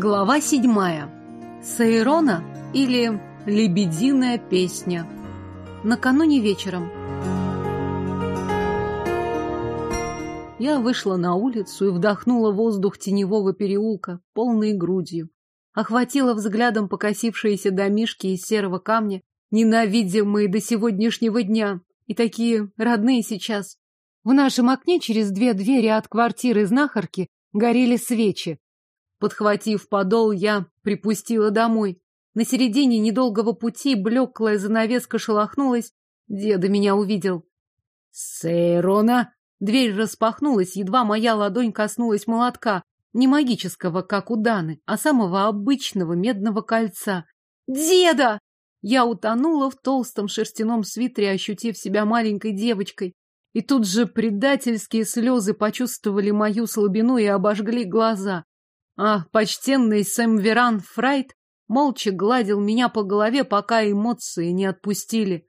Глава седьмая. Сайрона или Лебединая песня. Накануне вечером. Я вышла на улицу и вдохнула воздух теневого переулка полной грудью. Охватила взглядом покосившиеся домишки из серого камня, ненавидимые до сегодняшнего дня, и такие родные сейчас. В нашем окне через две двери от квартиры знахарки горели свечи. Подхватив подол, я припустила домой. На середине недолгого пути блеклая занавеска шелохнулась. Деда меня увидел. «Сейрона!» Дверь распахнулась, едва моя ладонь коснулась молотка. Не магического, как у Даны, а самого обычного медного кольца. «Деда!» Я утонула в толстом шерстяном свитере, ощутив себя маленькой девочкой. И тут же предательские слезы почувствовали мою слабину и обожгли глаза. А почтенный Сэм Веран Фрайт молча гладил меня по голове, пока эмоции не отпустили.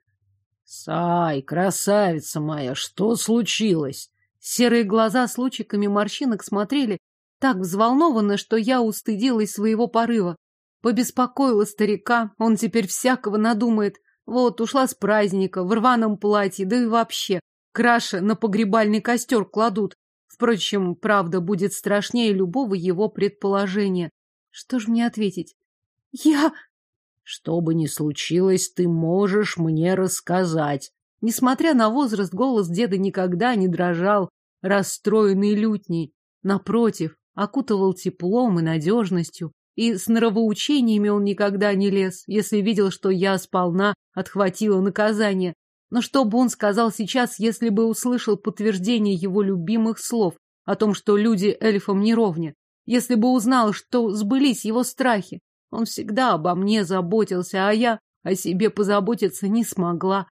«Сай, красавица моя, что случилось?» Серые глаза с лучиками морщинок смотрели так взволнованно, что я устыдилась своего порыва. Побеспокоила старика, он теперь всякого надумает. Вот, ушла с праздника, в рваном платье, да и вообще. Краши на погребальный костер кладут. Впрочем, правда будет страшнее любого его предположения. Что ж мне ответить? Я... Что бы ни случилось, ты можешь мне рассказать. Несмотря на возраст, голос деда никогда не дрожал, расстроенный лютней. Напротив, окутывал теплом и надежностью. И с нравоучениями он никогда не лез, если видел, что я сполна отхватила наказание. Но что бы он сказал сейчас, если бы услышал подтверждение его любимых слов о том, что люди эльфам не ровня? Если бы узнал, что сбылись его страхи? Он всегда обо мне заботился, а я о себе позаботиться не смогла.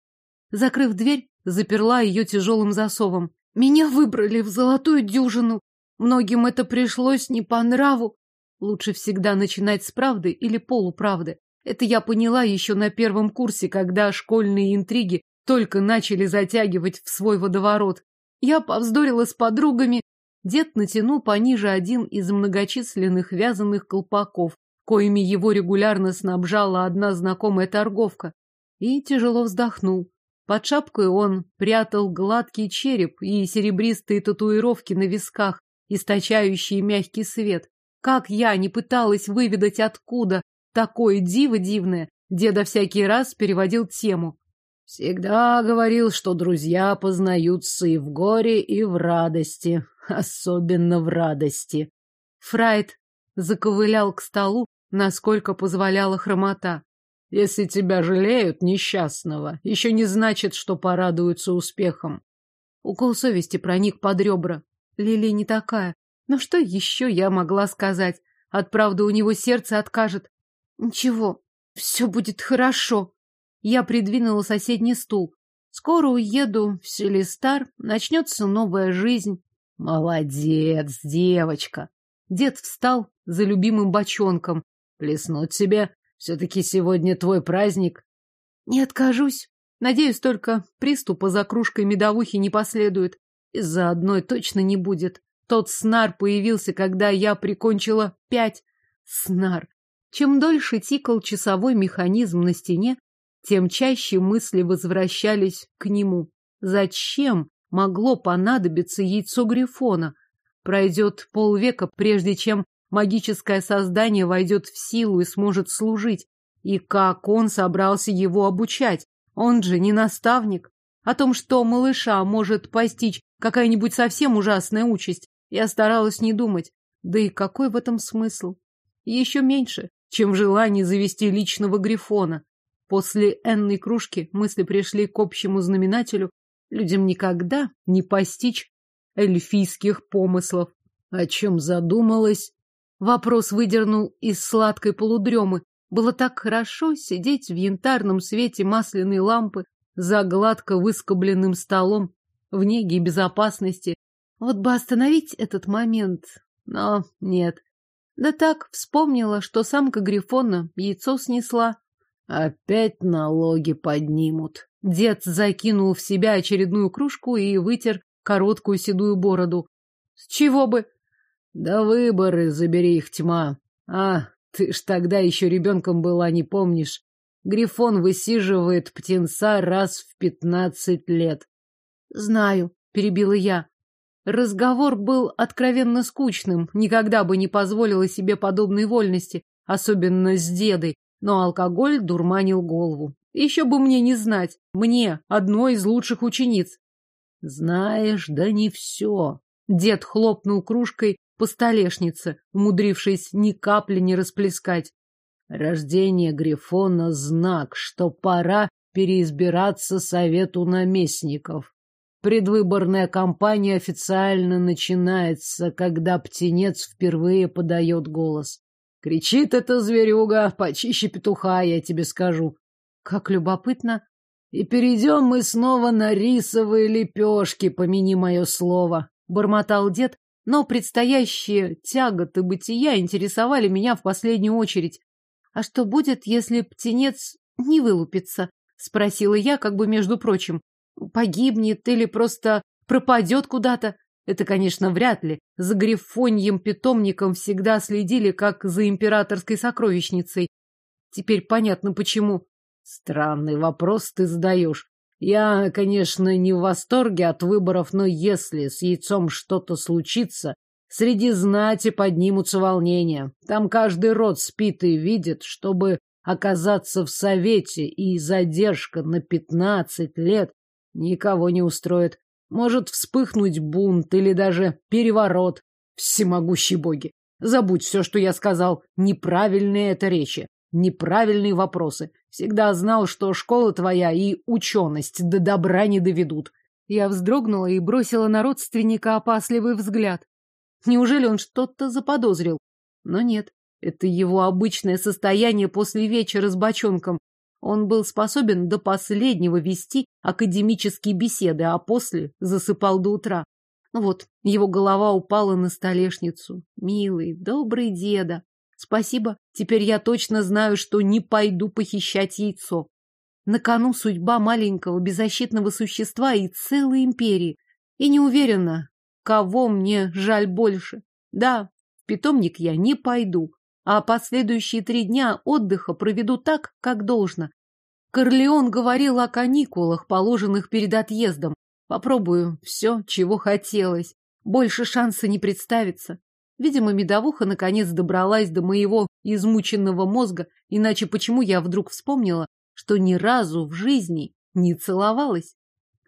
Закрыв дверь, заперла ее тяжелым засовом. Меня выбрали в золотую дюжину. Многим это пришлось не по нраву. Лучше всегда начинать с правды или полуправды. Это я поняла еще на первом курсе, когда школьные интриги только начали затягивать в свой водоворот. Я повздорила с подругами. Дед натянул пониже один из многочисленных вязаных колпаков, коими его регулярно снабжала одна знакомая торговка, и тяжело вздохнул. Под шапкой он прятал гладкий череп и серебристые татуировки на висках, источающие мягкий свет. Как я не пыталась выведать, откуда такое диво дивное, деда всякий раз переводил тему. Всегда говорил, что друзья познаются и в горе, и в радости, особенно в радости. Фрайд заковылял к столу, насколько позволяла хромота. Если тебя жалеют, несчастного, еще не значит, что порадуются успехом. Укол совести проник под ребра. Лили не такая. Но что еще я могла сказать? От правды у него сердце откажет. Ничего, все будет хорошо. Я придвинула соседний стул. Скоро уеду в Селестар, начнется новая жизнь. Молодец, девочка. Дед встал за любимым бочонком, Плеснуть себе? Все-таки сегодня твой праздник. Не откажусь. Надеюсь, только приступа за кружкой медовухи не последует. Из-за одной точно не будет. Тот снар появился, когда я прикончила пять. Снар. Чем дольше тикал часовой механизм на стене, тем чаще мысли возвращались к нему. Зачем могло понадобиться яйцо Грифона? Пройдет полвека, прежде чем магическое создание войдет в силу и сможет служить. И как он собрался его обучать? Он же не наставник. О том, что малыша может постичь какая-нибудь совсем ужасная участь, я старалась не думать. Да и какой в этом смысл? Еще меньше, чем в желании завести личного грифона. После энной кружки мысли пришли к общему знаменателю. Людям никогда не постичь эльфийских помыслов. О чем задумалась Вопрос выдернул из сладкой полудремы. Было так хорошо сидеть в янтарном свете масляной лампы за гладко выскобленным столом, в неге безопасности. Вот бы остановить этот момент, но нет. Да так, вспомнила, что самка Грифона яйцо снесла. Опять налоги поднимут. Дед закинул в себя очередную кружку и вытер короткую седую бороду. С чего бы? Да выборы, забери их тьма. А, ты ж тогда еще ребенком была, не помнишь. Грифон высиживает птенца раз в пятнадцать лет. Знаю, перебила я. Разговор был откровенно скучным, никогда бы не позволила себе подобной вольности, особенно с дедой, но алкоголь дурманил голову. Еще бы мне не знать, мне, одной из лучших учениц. Знаешь, да не все. Дед хлопнул кружкой по столешнице, умудрившись ни капли не расплескать. Рождение Грифона — знак, что пора переизбираться совету наместников. Предвыборная кампания официально начинается, когда птенец впервые подает голос. Кричит эта зверюга, почище петуха, я тебе скажу. Как любопытно. И перейдем мы снова на рисовые лепешки, помяни мое слово. Бормотал дед, но предстоящие тяготы бытия интересовали меня в последнюю очередь. А что будет, если птенец не вылупится? Спросила я, как бы между прочим погибнет или просто пропадет куда-то. Это, конечно, вряд ли. За грифоньем питомником всегда следили, как за императорской сокровищницей. Теперь понятно, почему. Странный вопрос ты задаешь. Я, конечно, не в восторге от выборов, но если с яйцом что-то случится, среди знати поднимутся волнения. Там каждый род спит и видит, чтобы оказаться в совете, и задержка на пятнадцать лет никого не устроит. Может вспыхнуть бунт или даже переворот. Всемогущие боги. Забудь все, что я сказал. Неправильные это речи. Неправильные вопросы. Всегда знал, что школа твоя и ученость до добра не доведут. Я вздрогнула и бросила на родственника опасливый взгляд. Неужели он что-то заподозрил? Но нет, это его обычное состояние после вечера с бочонком. Он был способен до последнего вести академические беседы, а после засыпал до утра. Ну вот, его голова упала на столешницу. Милый, добрый деда. Спасибо, теперь я точно знаю, что не пойду похищать яйцо. На кону судьба маленького беззащитного существа и целой империи. И не уверена, кого мне жаль больше. Да, в питомник я не пойду, а последующие три дня отдыха проведу так, как должно. Корлеон говорил о каникулах, положенных перед отъездом. Попробую все, чего хотелось. Больше шанса не представится. Видимо, медовуха наконец добралась до моего измученного мозга, иначе почему я вдруг вспомнила, что ни разу в жизни не целовалась?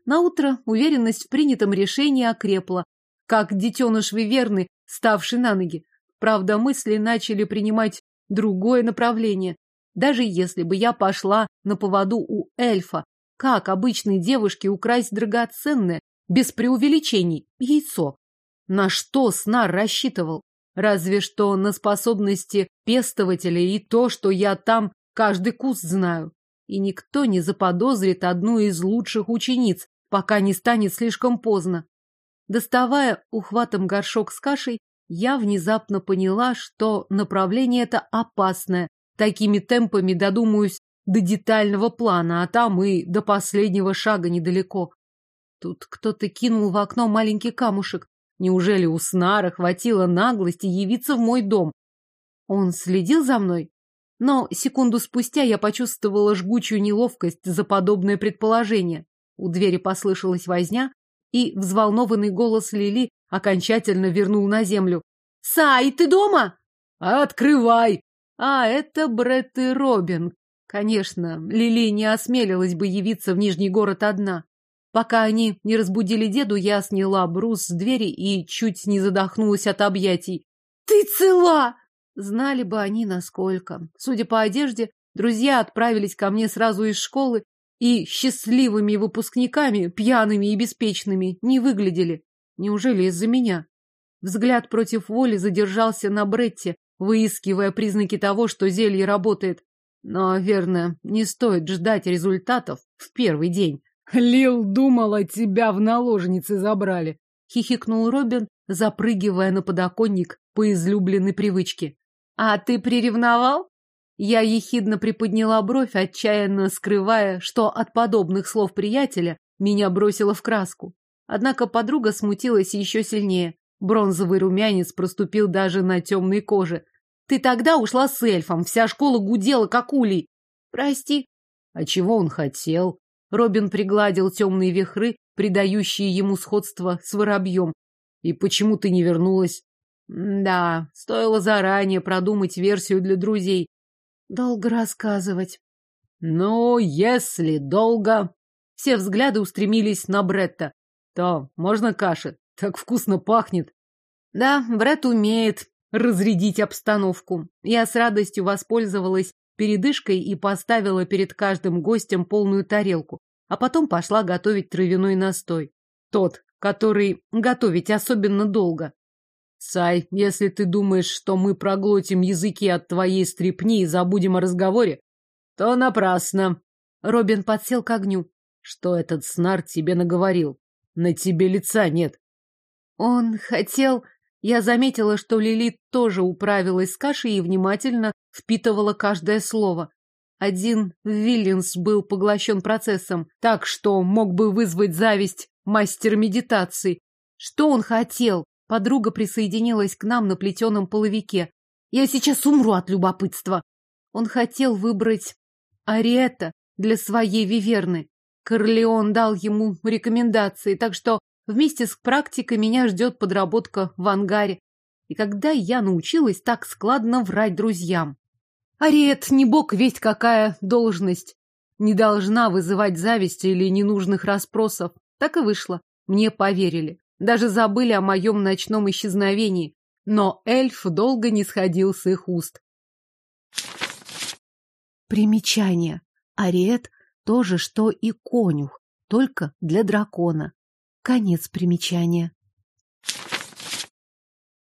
Наутро уверенность в принятом решении окрепла, как детеныш Виверны, ставший на ноги. Правда, мысли начали принимать другое направление. Даже если бы я пошла на поводу у эльфа, как обычной девушке украсть драгоценное, без преувеличений, яйцо? На что Снар рассчитывал? Разве что на способности пестователя и то, что я там каждый куст знаю. И никто не заподозрит одну из лучших учениц, пока не станет слишком поздно. Доставая ухватом горшок с кашей, я внезапно поняла, что направление это опасное. Такими темпами додумаюсь до детального плана, а там и до последнего шага недалеко. Тут кто-то кинул в окно маленький камушек. Неужели у Снара хватило наглости явиться в мой дом? Он следил за мной? Но секунду спустя я почувствовала жгучую неловкость за подобное предположение. У двери послышалась возня, и взволнованный голос Лили окончательно вернул на землю. «Сай, ты дома?» «Открывай!» А, это Бретт и Робин. Конечно, Лили не осмелилась бы явиться в Нижний город одна. Пока они не разбудили деду, я сняла брус с двери и чуть не задохнулась от объятий. «Ты цела!» Знали бы они, насколько. Судя по одежде, друзья отправились ко мне сразу из школы и счастливыми выпускниками, пьяными и беспечными, не выглядели. Неужели из-за меня? Взгляд против воли задержался на Бретте, выискивая признаки того, что зелье работает. Но, верно, не стоит ждать результатов в первый день. Лил думала, тебя в наложницы забрали. Хихикнул Робин, запрыгивая на подоконник по излюбленной привычке. А ты приревновал? Я ехидно приподняла бровь, отчаянно скрывая, что от подобных слов приятеля меня бросило в краску. Однако подруга смутилась еще сильнее. Бронзовый румянец проступил даже на темной коже. Ты тогда ушла с эльфом, вся школа гудела, как улей. Прости. А чего он хотел? Робин пригладил темные вихры, придающие ему сходство с воробьем. И почему ты не вернулась? Да, стоило заранее продумать версию для друзей. Долго рассказывать. Ну, если долго... Все взгляды устремились на Бретта. То, можно каши? Так вкусно пахнет. Да, Бретт умеет разрядить обстановку. Я с радостью воспользовалась передышкой и поставила перед каждым гостем полную тарелку, а потом пошла готовить травяной настой. Тот, который готовить особенно долго. Сай, если ты думаешь, что мы проглотим языки от твоей стрепни и забудем о разговоре, то напрасно. Робин подсел к огню. Что этот снар тебе наговорил? На тебе лица нет. Он хотел... Я заметила, что Лилит тоже управилась с кашей и внимательно впитывала каждое слово. Один Виллинс был поглощен процессом, так что мог бы вызвать зависть мастер медитации. Что он хотел? Подруга присоединилась к нам на плетеном половике. Я сейчас умру от любопытства. Он хотел выбрать Ариэта для своей виверны. Корлеон дал ему рекомендации, так что вместе с практикой меня ждет подработка в ангаре. И когда я научилась так складно врать друзьям. Ариет не бог весть какая должность. Не должна вызывать зависти или ненужных расспросов. Так и вышло. Мне поверили. Даже забыли о моем ночном исчезновении. Но эльф долго не сходил с их уст. Примечание. Ариет то же, что и конюх, только для дракона. Конец примечания.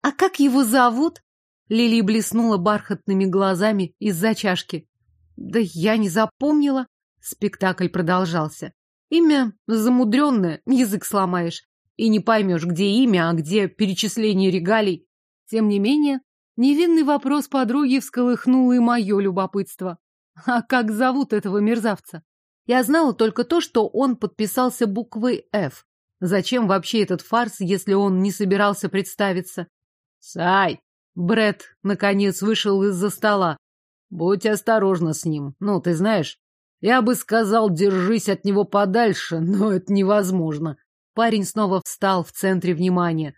«А как его зовут?» Лили блеснула бархатными глазами из-за чашки. «Да я не запомнила». Спектакль продолжался. Имя замудренное, язык сломаешь. И не поймешь, где имя, а где перечисление регалий. Тем не менее, невинный вопрос подруги всколыхнул и мое любопытство. А как зовут этого мерзавца? Я знала только то, что он подписался буквой «Ф». Зачем вообще этот фарс, если он не собирался представиться? Сай! Бред наконец вышел из-за стола. Будь осторожна с ним. Ну, ты знаешь, я бы сказал, держись от него подальше, но это невозможно. Парень снова встал в центре внимания.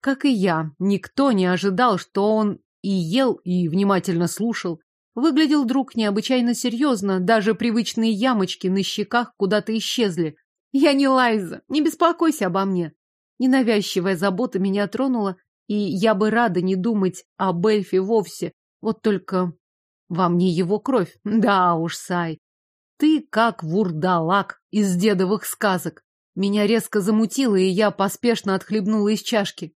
Как и я, никто не ожидал, что он и ел, и внимательно слушал. Выглядел друг необычайно серьезно, даже привычные ямочки на щеках куда-то исчезли. Я не Лайза, не беспокойся обо мне. Ненавязчивая забота меня тронула, и я бы рада не думать об эльфе вовсе. Вот только во мне его кровь. Да уж, Сай, ты как вурдалак из дедовых сказок. Меня резко замутило, и я поспешно отхлебнула из чашки.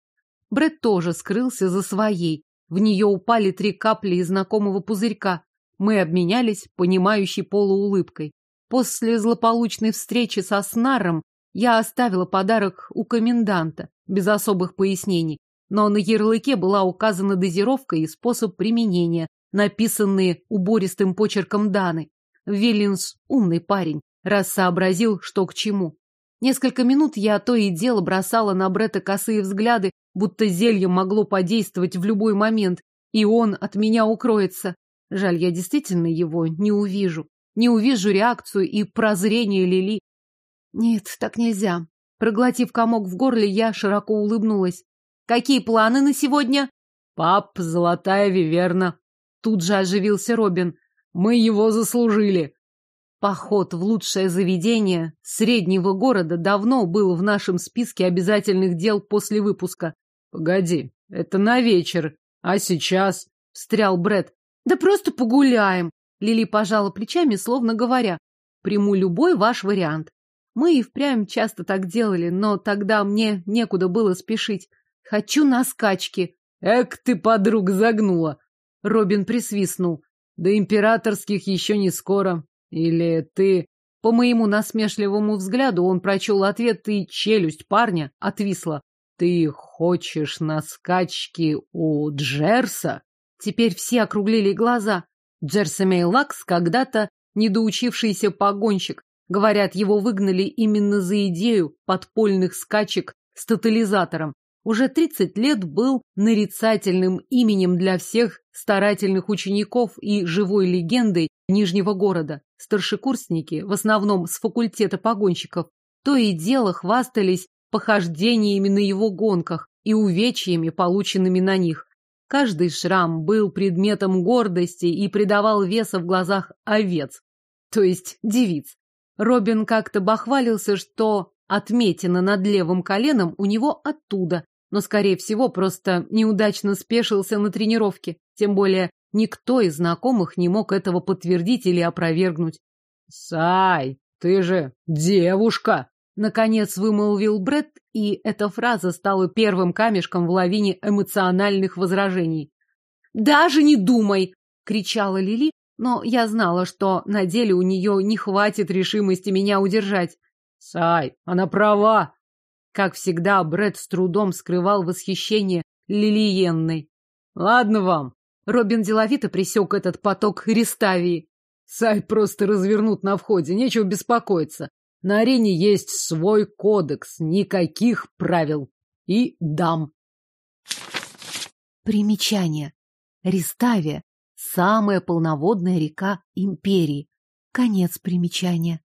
Бред тоже скрылся за своей. В нее упали три капли из знакомого пузырька. Мы обменялись понимающей полуулыбкой. После злополучной встречи со Снаром я оставила подарок у коменданта, без особых пояснений. Но на ярлыке была указана дозировка и способ применения, написанные убористым почерком Даны. Виллинс умный парень, раз сообразил, что к чему. Несколько минут я то и дело бросала на Бретта косые взгляды, будто зелье могло подействовать в любой момент, и он от меня укроется. Жаль, я действительно его не увижу. Не увижу реакцию и прозрение Лили. Нет, так нельзя. Проглотив комок в горле, я широко улыбнулась. Какие планы на сегодня? Пап, золотая виверна. Тут же оживился Робин. Мы его заслужили. Поход в лучшее заведение среднего города давно был в нашем списке обязательных дел после выпуска. Погоди, это на вечер. А сейчас? Встрял Бред. Да просто погуляем. Лили пожала плечами, словно говоря. Приму любой ваш вариант. Мы и впрямь часто так делали, но тогда мне некуда было спешить. Хочу на скачки. Эк, ты, подруг, загнула. Робин присвистнул. До императорских еще не скоро. Или ты... По моему насмешливому взгляду он прочел ответ, и челюсть парня отвисла. Ты хочешь на скачки у Джерса? Теперь все округлили глаза. Джерса Мейлакс когда-то недоучившийся погонщик. Говорят, его выгнали именно за идею подпольных скачек с тотализатором. уже 30 лет был нарицательным именем для всех старательных учеников и живой легендой Нижнего города. Старшекурсники, в основном с факультета погонщиков, то и дело хвастались похождениями на его гонках и увечьями, полученными на них. Каждый шрам был предметом гордости и придавал веса в глазах овец, то есть девиц. Робин как-то бахвалился, что отметина над левым коленом у него оттуда, но, скорее всего, просто неудачно спешился на тренировке. Тем более, никто из знакомых не мог этого подтвердить или опровергнуть. «Сай, ты же девушка!» Наконец вымолвил Бред, и эта фраза стала первым камешком в лавине эмоциональных возражений. «Даже не думай!» — кричала Лили, но я знала, что на деле у нее не хватит решимости меня удержать. «Сай, она права!» Как всегда, Бред с трудом скрывал восхищение Лилиенной. «Ладно вам!» Робин деловито пресек этот поток Реставии. «Сай просто развернут на входе, нечего беспокоиться. На арене есть свой кодекс, никаких правил. И дам. Примечание. Реставия – самая полноводная река империи. Конец примечания.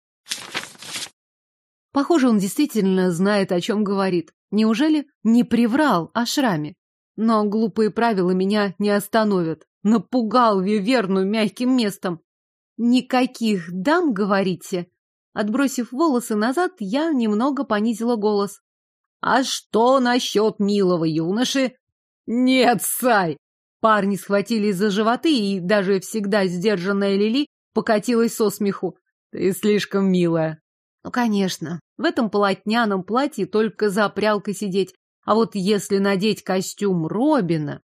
Похоже, он действительно знает, о чем говорит. Неужели не приврал о шраме? Но глупые правила меня не остановят. Напугал Виверну мягким местом. Никаких дам, говорите? Отбросив волосы назад, я немного понизила голос. «А что насчет милого юноши?» «Нет, Сай!» Парни схватились за животы, и даже всегда сдержанная Лили покатилась со смеху. «Ты слишком милая». «Ну, конечно. В этом полотняном платье только за прялкой сидеть. А вот если надеть костюм Робина...»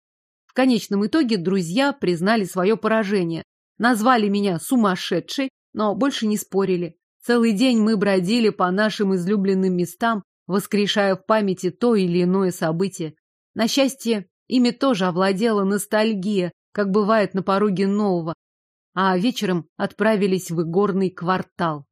В конечном итоге друзья признали свое поражение. Назвали меня сумасшедшей, но больше не спорили. Целый день мы бродили по нашим излюбленным местам, воскрешая в памяти то или иное событие. На счастье, ими тоже овладела ностальгия, как бывает на пороге нового, а вечером отправились в игорный квартал.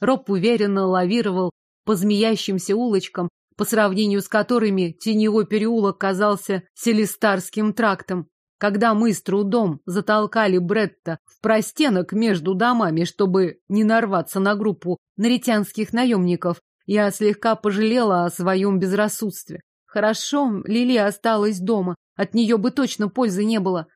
Роб уверенно лавировал по змеящимся улочкам, по сравнению с которыми теневой переулок казался селестарским трактом. Когда мы с трудом затолкали Бретта в простенок между домами, чтобы не нарваться на группу наритянских наемников, я слегка пожалела о своем безрассудстве. Хорошо, Лили осталась дома, от нее бы точно пользы не было.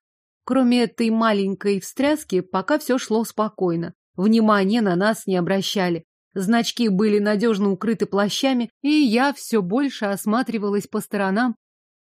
Кроме этой маленькой встряски, пока все шло спокойно. Внимания на нас не обращали. Значки были надежно укрыты плащами, и я все больше осматривалась по сторонам,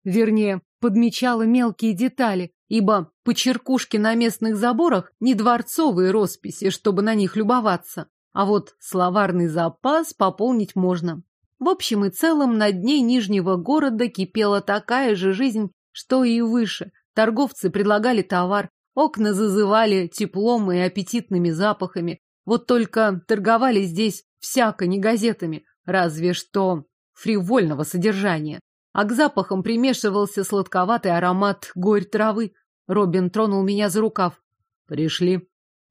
вернее, подмечала мелкие детали, ибо почеркушки на местных заборах не дворцовые росписи, чтобы на них любоваться, а вот словарный запас пополнить можно. В общем и целом на дне Нижнего города кипела такая же жизнь, что и выше. Торговцы предлагали товар, окна зазывали теплом и аппетитными запахами. Вот только торговали здесь всяко не газетами, разве что фривольного содержания а к запахам примешивался сладковатый аромат горь травы. Робин тронул меня за рукав. Пришли.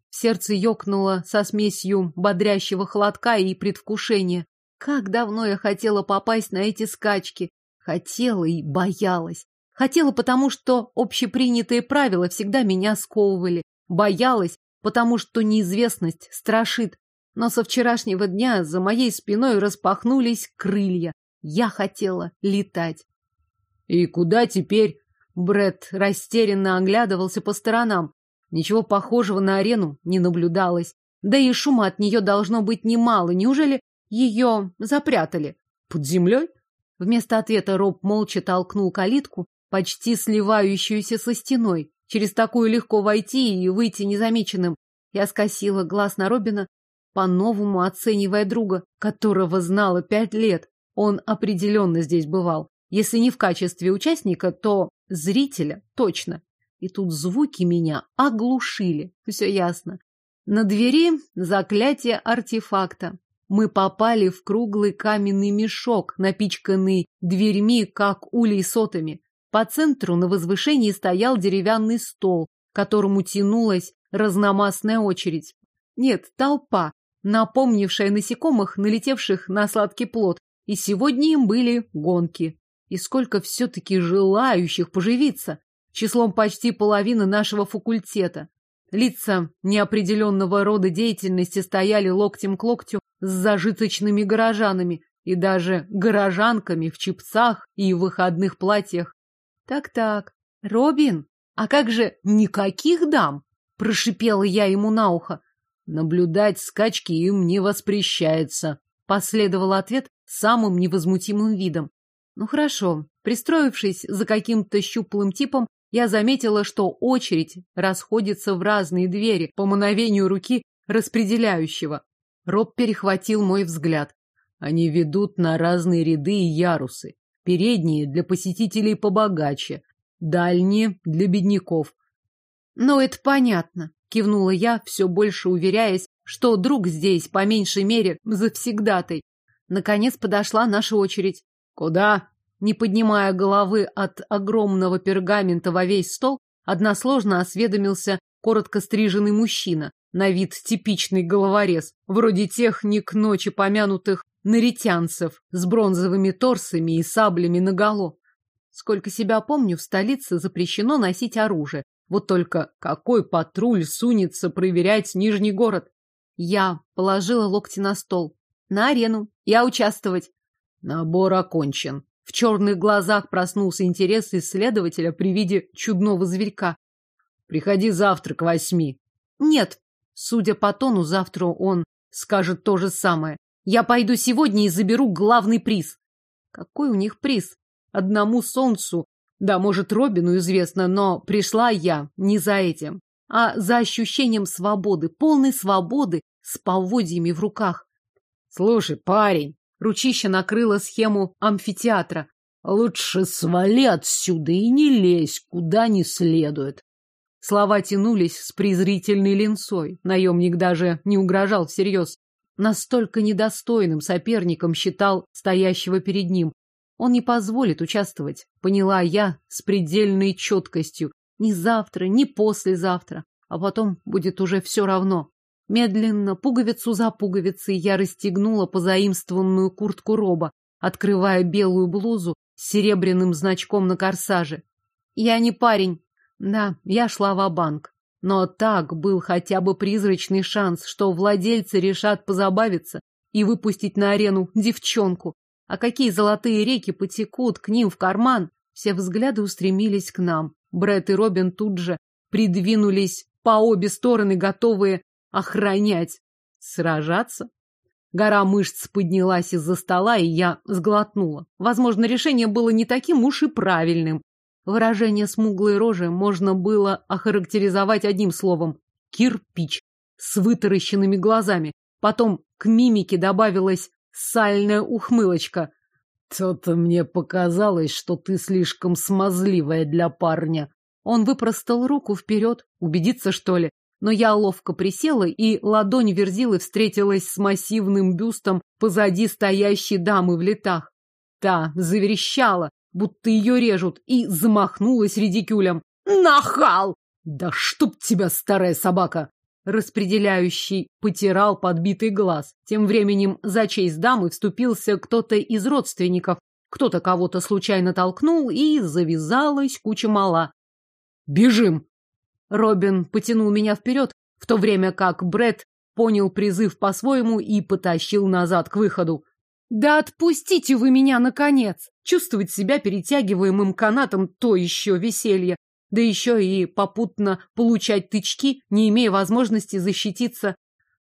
Сердце ёкнуло со смесью бодрящего холодка и предвкушения. Как давно я хотела попасть на эти скачки. Хотела и боялась. Хотела, потому что общепринятые правила всегда меня сковывали. Боялась, потому что неизвестность страшит. Но со вчерашнего дня за моей спиной распахнулись крылья. Я хотела летать. И куда теперь? Бред растерянно оглядывался по сторонам. Ничего похожего на арену не наблюдалось. Да и шума от нее должно быть немало. Неужели ее запрятали? Под землей? Вместо ответа Роб молча толкнул калитку, почти сливающуюся со стеной. Через такую легко войти и выйти незамеченным. Я скосила глаз на Робина, по-новому оценивая друга, которого знала пять лет. Он определенно здесь бывал. Если не в качестве участника, то зрителя точно. И тут звуки меня оглушили. Все ясно. На двери заклятие артефакта. Мы попали в круглый каменный мешок, напичканный дверьми, как улей сотами. По центру на возвышении стоял деревянный стол, к которому тянулась разномастная очередь. Нет, толпа, напомнившая насекомых, налетевших на сладкий плод, И сегодня им были гонки. И сколько все-таки желающих поживиться. Числом почти половины нашего факультета. Лица неопределенного рода деятельности стояли локтем к локтю с зажиточными горожанами и даже горожанками в чипцах и выходных платьях. Так-так, Робин, а как же никаких дам? Прошипела я ему на ухо. Наблюдать скачки им не воспрещается. Последовал ответ самым невозмутимым видом. Ну хорошо, пристроившись за каким-то щуплым типом, я заметила, что очередь расходится в разные двери по мановению руки распределяющего. Роб перехватил мой взгляд. Они ведут на разные ряды и ярусы. Передние для посетителей побогаче, дальние для бедняков. Ну, это понятно, кивнула я, все больше уверяясь, что друг здесь, по меньшей мере, завсегдатай. Наконец подошла наша очередь. Куда? Не поднимая головы от огромного пергамента во весь стол, односложно осведомился коротко стриженный мужчина, на вид типичный головорез, вроде тех не к ночи помянутых наритянцев с бронзовыми торсами и саблями наголо. Сколько себя помню, в столице запрещено носить оружие. Вот только какой патруль сунется проверять Нижний город? Я положила локти на стол. На арену. Я участвовать. Набор окончен. В черных глазах проснулся интерес исследователя при виде чудного зверька. Приходи завтра к восьми. Нет. Судя по тону, завтра он скажет то же самое. Я пойду сегодня и заберу главный приз. Какой у них приз? Одному солнцу, да, может, Робину известно, но пришла я не за этим, а за ощущением свободы, полной свободы с поводьями в руках. Слушай, парень, ручище накрыло схему амфитеатра. Лучше свали отсюда и не лезь, куда не следует. Слова тянулись с презрительной линцой. Наемник даже не угрожал всерьез. Настолько недостойным соперником считал стоящего перед ним. Он не позволит участвовать, поняла я с предельной четкостью. Ни завтра, ни послезавтра. А потом будет уже все равно. Медленно, пуговицу за пуговицей, я расстегнула позаимствованную куртку Роба, открывая белую блузу с серебряным значком на корсаже. Я не парень. Да, я шла в банк но так был хотя бы призрачный шанс, что владельцы решат позабавиться и выпустить на арену девчонку. А какие золотые реки потекут к ним в карман? Все взгляды устремились к нам. Бред и Робин тут же придвинулись по обе стороны, готовые охранять. Сражаться? Гора мышц поднялась из-за стола, и я сглотнула. Возможно, решение было не таким уж и правильным. Выражение смуглой рожи можно было охарактеризовать одним словом – кирпич, с вытаращенными глазами. Потом к мимике добавилась сальная ухмылочка. «То-то мне показалось, что ты слишком смазливая для парня». Он выпростал руку вперед, убедиться, что ли. Но я ловко присела, и ладонь Верзилы встретилась с массивным бюстом позади стоящей дамы в летах. Та заверещала, будто ее режут, и замахнулась редикюлем. «Нахал! Да чтоб тебя, старая собака!» Распределяющий потирал подбитый глаз. Тем временем за честь дамы вступился кто-то из родственников. Кто-то кого-то случайно толкнул, и завязалась куча мала. «Бежим!» Робин потянул меня вперед, в то время как Бред понял призыв по-своему и потащил назад к выходу. Да отпустите вы меня, наконец! Чувствовать себя перетягиваемым канатом — то еще веселье. Да еще и попутно получать тычки, не имея возможности защититься.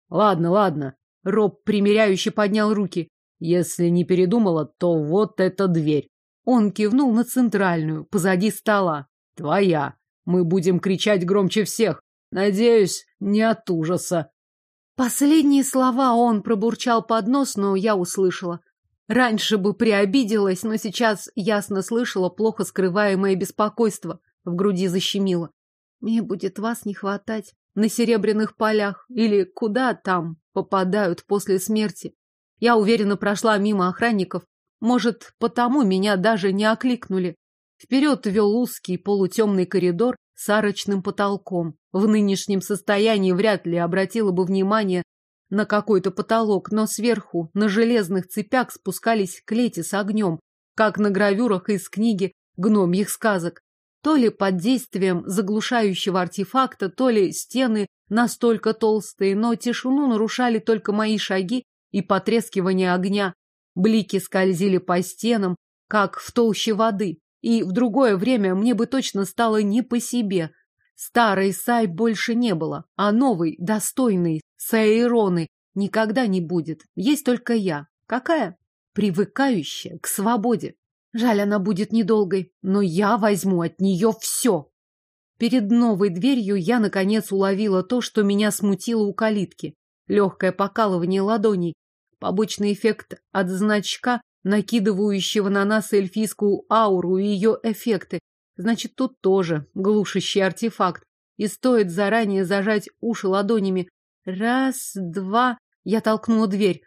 Ладно, ладно. Роб примиряюще поднял руки. Если не передумала, то вот эта дверь. Он кивнул на центральную, позади стола. Твоя. Мы будем кричать громче всех. Надеюсь, не от ужаса. Последние слова он пробурчал под нос, но я услышала. Раньше бы приобиделась, но сейчас ясно слышала плохо скрываемое беспокойство. В груди защемило. Мне будет вас не хватать на серебряных полях или куда там попадают после смерти. Я уверенно прошла мимо охранников. Может, потому меня даже не окликнули. Вперед вел узкий полутемный коридор с арочным потолком. В нынешнем состоянии вряд ли обратила бы внимание на какой-то потолок, но сверху на железных цепях спускались клети с огнем, как на гравюрах из книги гномьих сказок. То ли под действием заглушающего артефакта, то ли стены настолько толстые, но тишину нарушали только мои шаги и потрескивание огня. Блики скользили по стенам, как в толще воды, и в другое время мне бы точно стало не по себе. Старой Сай больше не было, а новый, достойный, Сайроны, никогда не будет. Есть только я. Какая? Привыкающая к свободе. Жаль, она будет недолгой, но я возьму от нее все. Перед новой дверью я, наконец, уловила то, что меня смутило у калитки. Легкое покалывание ладоней. Побочный эффект от значка, накидывающего на нас эльфийскую ауру и ее эффекты. Значит, тут тоже глушащий артефакт. И стоит заранее зажать уши ладонями. Раз, два... Я толкнула дверь.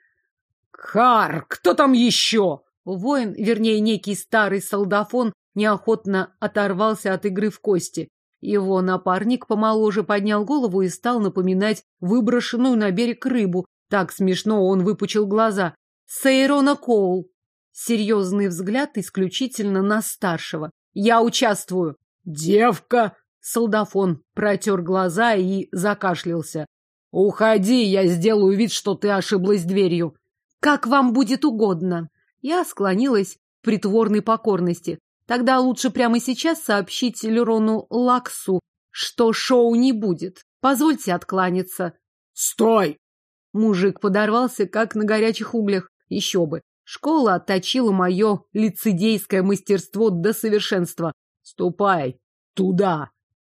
«Хар, кто там еще?» Воин, вернее, некий старый солдафон, неохотно оторвался от игры в кости. Его напарник помоложе поднял голову и стал напоминать выброшенную на берег рыбу. Так смешно он выпучил глаза. Сейрона Коул. Серьезный взгляд исключительно на старшего. Я участвую. Девка! Солдафон протер глаза и закашлялся. Уходи, я сделаю вид, что ты ошиблась дверью. Как вам будет угодно. Я склонилась в притворной покорности. Тогда лучше прямо сейчас сообщить Лерону Лаксу, что шоу не будет. Позвольте откланяться. Стой! Мужик подорвался, как на горячих углях. Еще бы. Школа отточила мое лицедейское мастерство до совершенства. Ступай туда.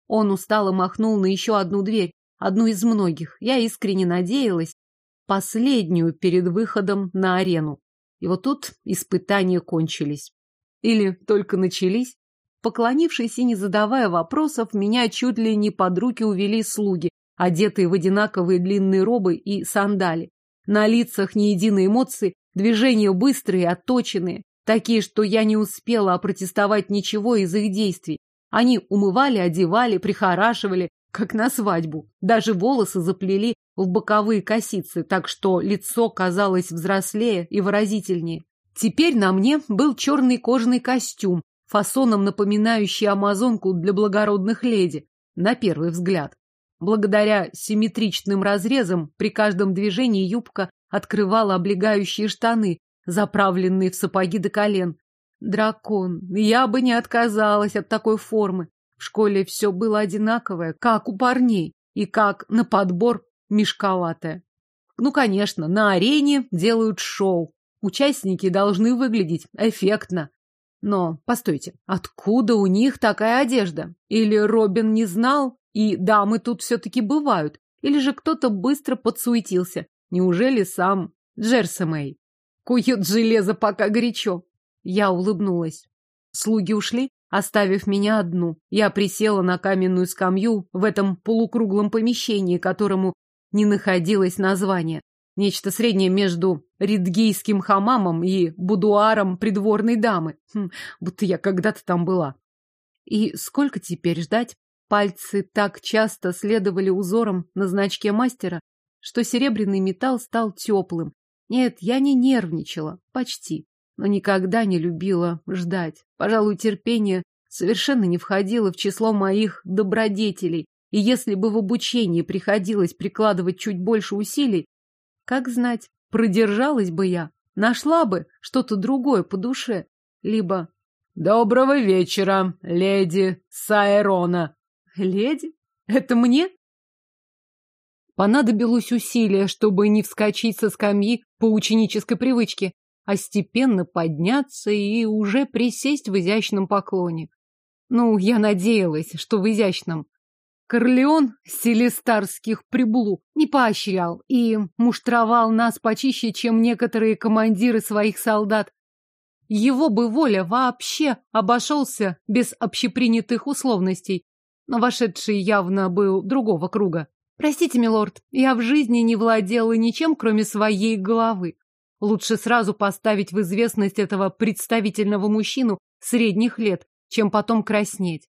Он устало махнул на еще одну дверь, одну из многих. Я искренне надеялась, последнюю перед выходом на арену. И вот тут испытания кончились. Или только начались. Поклонившись и не задавая вопросов, меня чуть ли не под руки увели слуги, одетые в одинаковые длинные робы и сандали. На лицах ни единой эмоции, Движения быстрые, отточенные, такие, что я не успела опротестовать ничего из их действий. Они умывали, одевали, прихорашивали, как на свадьбу. Даже волосы заплели в боковые косицы, так что лицо казалось взрослее и выразительнее. Теперь на мне был черный кожаный костюм, фасоном напоминающий амазонку для благородных леди, на первый взгляд. Благодаря симметричным разрезам при каждом движении юбка открывала облегающие штаны, заправленные в сапоги до колен. Дракон, я бы не отказалась от такой формы. В школе все было одинаковое, как у парней, и как на подбор мешковатое. Ну, конечно, на арене делают шоу. Участники должны выглядеть эффектно. Но, постойте, откуда у них такая одежда? Или Робин не знал, и дамы тут все-таки бывают? Или же кто-то быстро подсуетился? Неужели сам Джерсомей? Куют железо пока горячо. Я улыбнулась. Слуги ушли, оставив меня одну. Я присела на каменную скамью в этом полукруглом помещении, которому не находилось названия. Нечто среднее между ридгейским хамамом и будуаром придворной дамы. Хм, будто я когда-то там была. И сколько теперь ждать? Пальцы так часто следовали узорам на значке мастера, что серебряный металл стал теплым. Нет, я не нервничала, почти, но никогда не любила ждать. Пожалуй, терпение совершенно не входило в число моих добродетелей, и если бы в обучении приходилось прикладывать чуть больше усилий, как знать, продержалась бы я, нашла бы что-то другое по душе, либо... «Доброго вечера, леди Сайрона!» «Леди? Это мне?» Понадобилось усилие, чтобы не вскочить со скамьи по ученической привычке, а степенно подняться и уже присесть в изящном поклоне. Ну, я надеялась, что в изящном. Корлеон селестарских приблу не поощрял и муштровал нас почище, чем некоторые командиры своих солдат. Его бы воля вообще обошелся без общепринятых условностей, но вошедший явно был другого круга. Простите, милорд, я в жизни не владела ничем, кроме своей головы. Лучше сразу поставить в известность этого представительного мужчину средних лет, чем потом краснеть.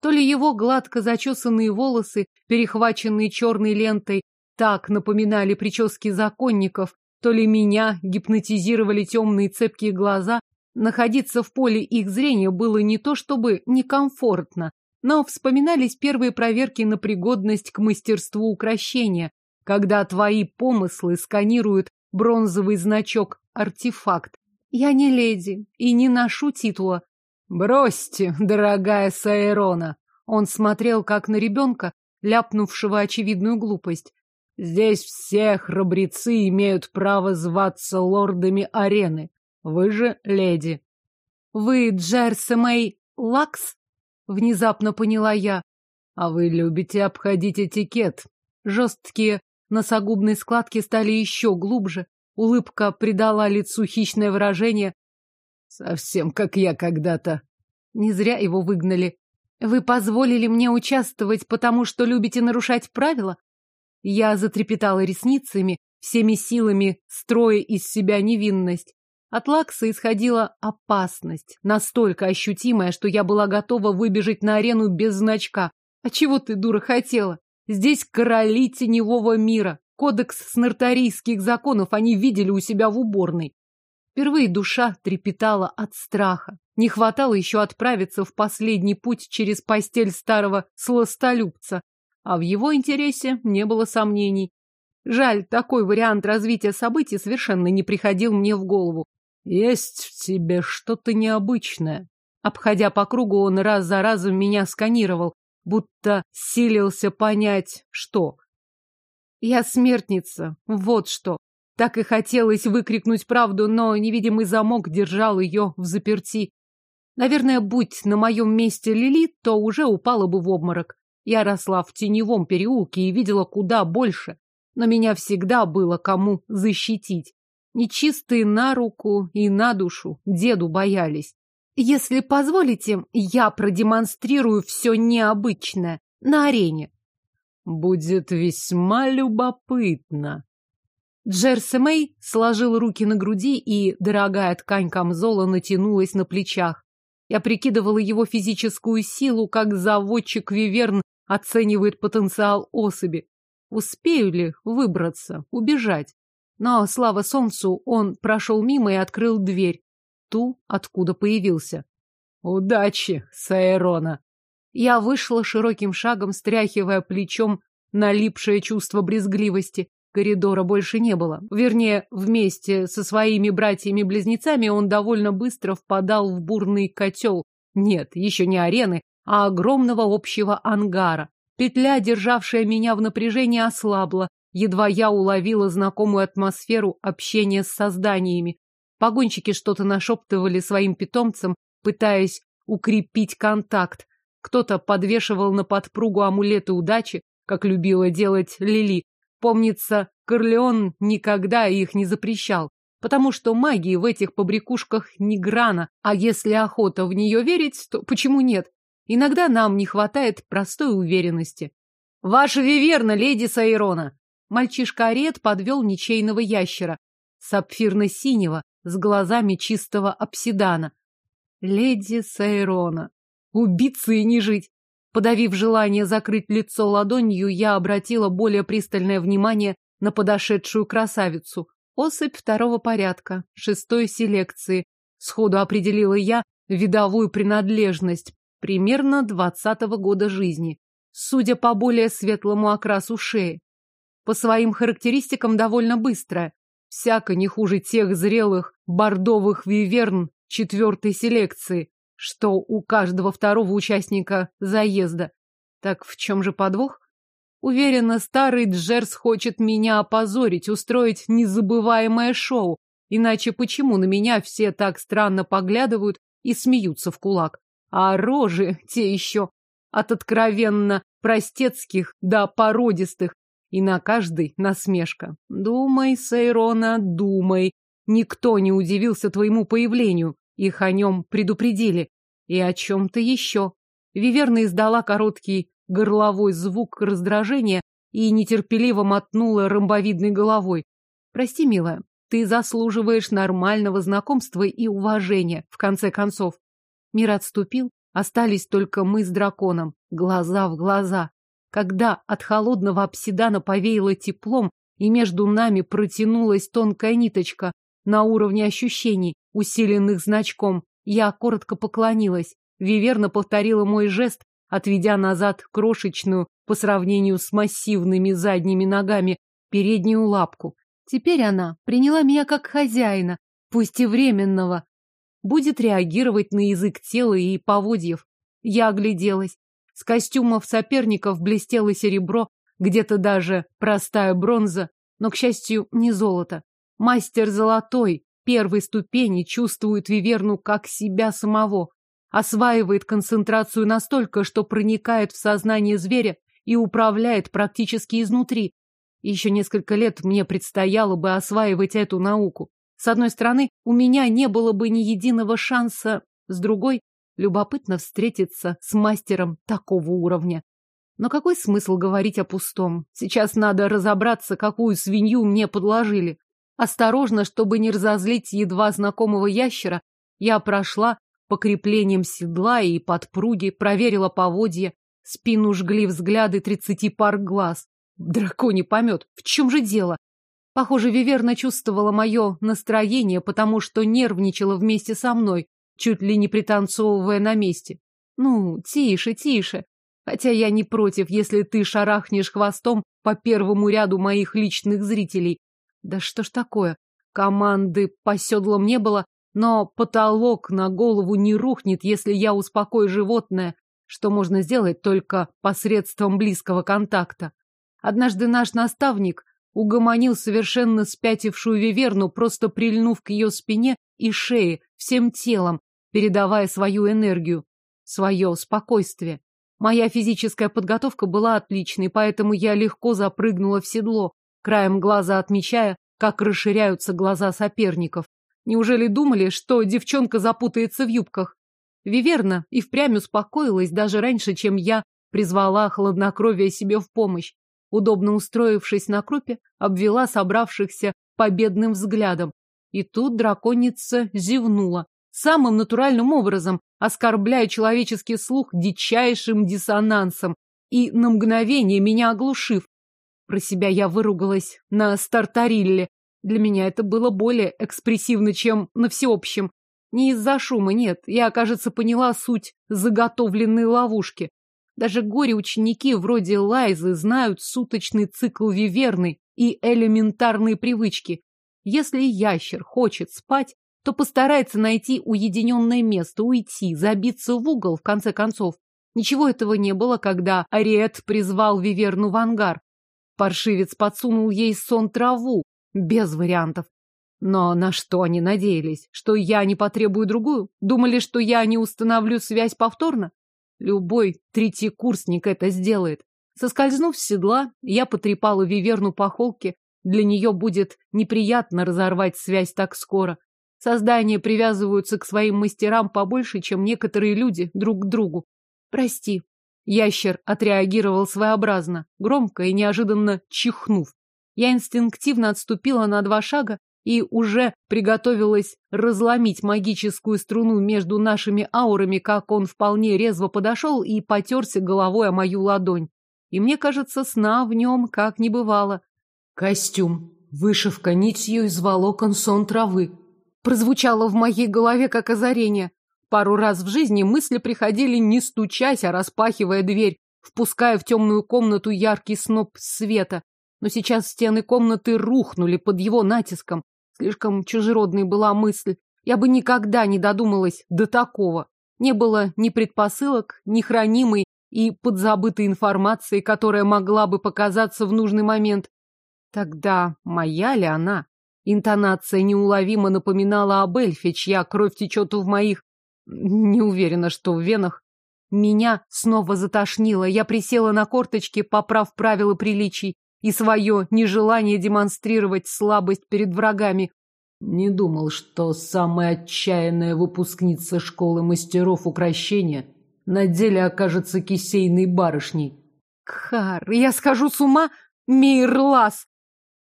То ли его гладко зачесанные волосы, перехваченные черной лентой, так напоминали прически законников, то ли меня гипнотизировали темные цепкие глаза. Находиться в поле их зрения было не то чтобы некомфортно, но вспоминались первые проверки на пригодность к мастерству украшения, когда твои помыслы сканируют бронзовый значок артефакт. Я не леди и не ношу титула. Бросьте, дорогая Саэрона. Он смотрел как на ребенка, ляпнувшего очевидную глупость. Здесь все храбрецы имеют право зваться лордами арены. Вы же леди. Вы Джерси Мэй Лакс? Внезапно поняла я. А вы любите обходить этикет. Жесткие носогубные складки стали еще глубже. Улыбка придала лицу хищное выражение. Совсем как я когда-то. Не зря его выгнали. Вы позволили мне участвовать, потому что любите нарушать правила? Я затрепетала ресницами, всеми силами строя из себя невинность. От Лакса исходила опасность, настолько ощутимая, что я была готова выбежать на арену без значка. А чего ты, дура, хотела? Здесь короли теневого мира. Кодекс снартарийских законов они видели у себя в уборной. Впервые душа трепетала от страха. Не хватало еще отправиться в последний путь через постель старого сластолюбца. А в его интересе не было сомнений. Жаль, такой вариант развития событий совершенно не приходил мне в голову. Есть в тебе что-то необычное. Обходя по кругу, он раз за разом меня сканировал, будто силился понять, что. Я смертница, вот что. Так и хотелось выкрикнуть правду, но невидимый замок держал ее в заперти. Наверное, будь на моем месте Лили, то уже упала бы в обморок. Я росла в теневом переулке и видела куда больше, но меня всегда было кому защитить. Нечистые на руку и на душу деду боялись. Если позволите, я продемонстрирую все необычное на арене. Будет весьма любопытно. Джерси Мэй сложил руки на груди, и дорогая ткань камзола натянулась на плечах. Я прикидывала его физическую силу, как заводчик Виверн оценивает потенциал особи. Успею ли выбраться, убежать? Но, слава солнцу, он прошел мимо и открыл дверь, ту, откуда появился. «Удачи, Саэрона!» Я вышла широким шагом, стряхивая плечом налипшее чувство брезгливости. Коридора больше не было. Вернее, вместе со своими братьями-близнецами он довольно быстро впадал в бурный котел. Нет, еще не арены, а огромного общего ангара. Петля, державшая меня в напряжении, ослабла, Едва я уловила знакомую атмосферу общения с созданиями. Погонщики что-то нашептывали своим питомцам, пытаясь укрепить контакт. Кто-то подвешивал на подпругу амулеты удачи, как любила делать Лили. Помнится, Корлеон никогда их не запрещал, потому что магии в этих побрякушках не грана, а если охота в нее верить, то почему нет? Иногда нам не хватает простой уверенности. «Ваша виверна, леди Сайрона!» Мальчишка-арет подвел ничейного ящера, сапфирно-синего, с глазами чистого обсидана. Леди Сайрона. Убиться и не жить. Подавив желание закрыть лицо ладонью, я обратила более пристальное внимание на подошедшую красавицу. Особь второго порядка, шестой селекции. Сходу определила я видовую принадлежность, примерно двадцатого года жизни. Судя по более светлому окрасу шеи, по своим характеристикам довольно быстро. Всяко не хуже тех зрелых бордовых виверн четвертой селекции, что у каждого второго участника заезда. Так в чем же подвох? Уверена, старый Джерс хочет меня опозорить, устроить незабываемое шоу. Иначе почему на меня все так странно поглядывают и смеются в кулак? А рожи те еще от откровенно простецких до породистых и на каждый насмешка. Думай, Сейрона, думай. Никто не удивился твоему появлению. Их о нем предупредили. И о чем-то еще. Виверна издала короткий горловой звук раздражения и нетерпеливо мотнула ромбовидной головой. Прости, милая, ты заслуживаешь нормального знакомства и уважения, в конце концов. Мир отступил, остались только мы с драконом, глаза в глаза. Когда от холодного обсидана повеяло теплом, и между нами протянулась тонкая ниточка на уровне ощущений, усиленных значком, я коротко поклонилась. Виверна повторила мой жест, отведя назад крошечную, по сравнению с массивными задними ногами, переднюю лапку. Теперь она приняла меня как хозяина, пусть и временного. Будет реагировать на язык тела и поводьев. Я огляделась. С костюмов соперников блестело серебро, где-то даже простая бронза, но, к счастью, не золото. Мастер золотой, первой ступени, чувствует Виверну как себя самого осваивает концентрацию настолько, что проникает в сознание зверя и управляет практически изнутри. Еще несколько лет мне предстояло бы осваивать эту науку. С одной стороны, у меня не было бы ни единого шанса, с другой, любопытно встретиться с мастером такого уровня. Но какой смысл говорить о пустом? Сейчас надо разобраться, какую свинью мне подложили. Осторожно, чтобы не разозлить едва знакомого ящера, я прошла по креплениям седла и подпруги, проверила поводья. Спину жгли взгляды тридцати пар глаз. Драконий помет, в чем же дело? Похоже, Виверна чувствовала мое настроение, потому что нервничала вместе со мной, чуть ли не пританцовывая на месте. Ну, тише, тише. Хотя я не против, если ты шарахнешь хвостом по первому ряду моих личных зрителей. Да что ж такое? Команды по седлам не было, но потолок на голову не рухнет, если я успокою животное, что можно сделать только посредством близкого контакта. Однажды наш наставник угомонил совершенно спятившую виверну, просто прильнув к ее спине и шее всем телом, передавая свою энергию, свое спокойствие. Моя физическая подготовка была отличной, поэтому я легко запрыгнула в седло, краем глаза отмечая, как расширяются глаза соперников. Неужели думали, что девчонка запутается в юбках? Виверна и впрямь успокоилась даже раньше, чем я призвала хладнокровие себе в помощь. Удобно устроившись на крупе, обвела собравшихся победным взглядом. И тут драконица зевнула. Самым натуральным образом, оскорбляя человеческий слух дичайшим диссонансом и на мгновение меня оглушив. Про себя я выругалась на стартарилле, для меня это было более экспрессивно, чем на всеобщем. Не из-за шума, нет. Я, кажется, поняла суть заготовленной ловушки. Даже горе-ученики вроде Лайзы знают суточный цикл виверны и элементарные привычки. Если ящер хочет спать, то постарается найти уединенное место, уйти, забиться в угол, в конце концов. Ничего этого не было, когда Ариет призвал Виверну в ангар. Паршивец подсунул ей сон траву, без вариантов. Но на что они надеялись? Что я не потребую другую? Думали, что я не установлю связь повторно? Любой третий курсник это сделает. Соскользнув с седла, я потрепала Виверну по холке. Для нее будет неприятно разорвать связь так скоро. Создания привязываются к своим мастерам побольше, чем некоторые люди друг к другу. Прости. Ящер отреагировал своеобразно, громко и неожиданно чихнув. Я инстинктивно отступила на два шага и уже приготовилась разломить магическую струну между нашими аурами, как он вполне резво подошел и потерся головой о мою ладонь. И мне кажется, сна в нем как не бывало. Костюм. Вышивка нитью из волокон сон травы. Прозвучало в моей голове как озарение. Пару раз в жизни мысли приходили не стучась, а распахивая дверь, впуская в темную комнату яркий сноп света. Но сейчас стены комнаты рухнули под его натиском. Слишком чужеродной была мысль. Я бы никогда не додумалась до такого. Не было ни предпосылок, ни хранимой и подзабытой информации, которая могла бы показаться в нужный момент. Тогда моя ли она? Интонация неуловимо напоминала об эльфе, чья кровь течет в моих... Не уверена, что в венах. Меня снова затошнило. Я присела на корточки, поправ правила приличий и свое нежелание демонстрировать слабость перед врагами. Не думал, что самая отчаянная выпускница школы мастеров украшения на деле окажется кисейной барышней. Кхар, я схожу с ума, Мирлас!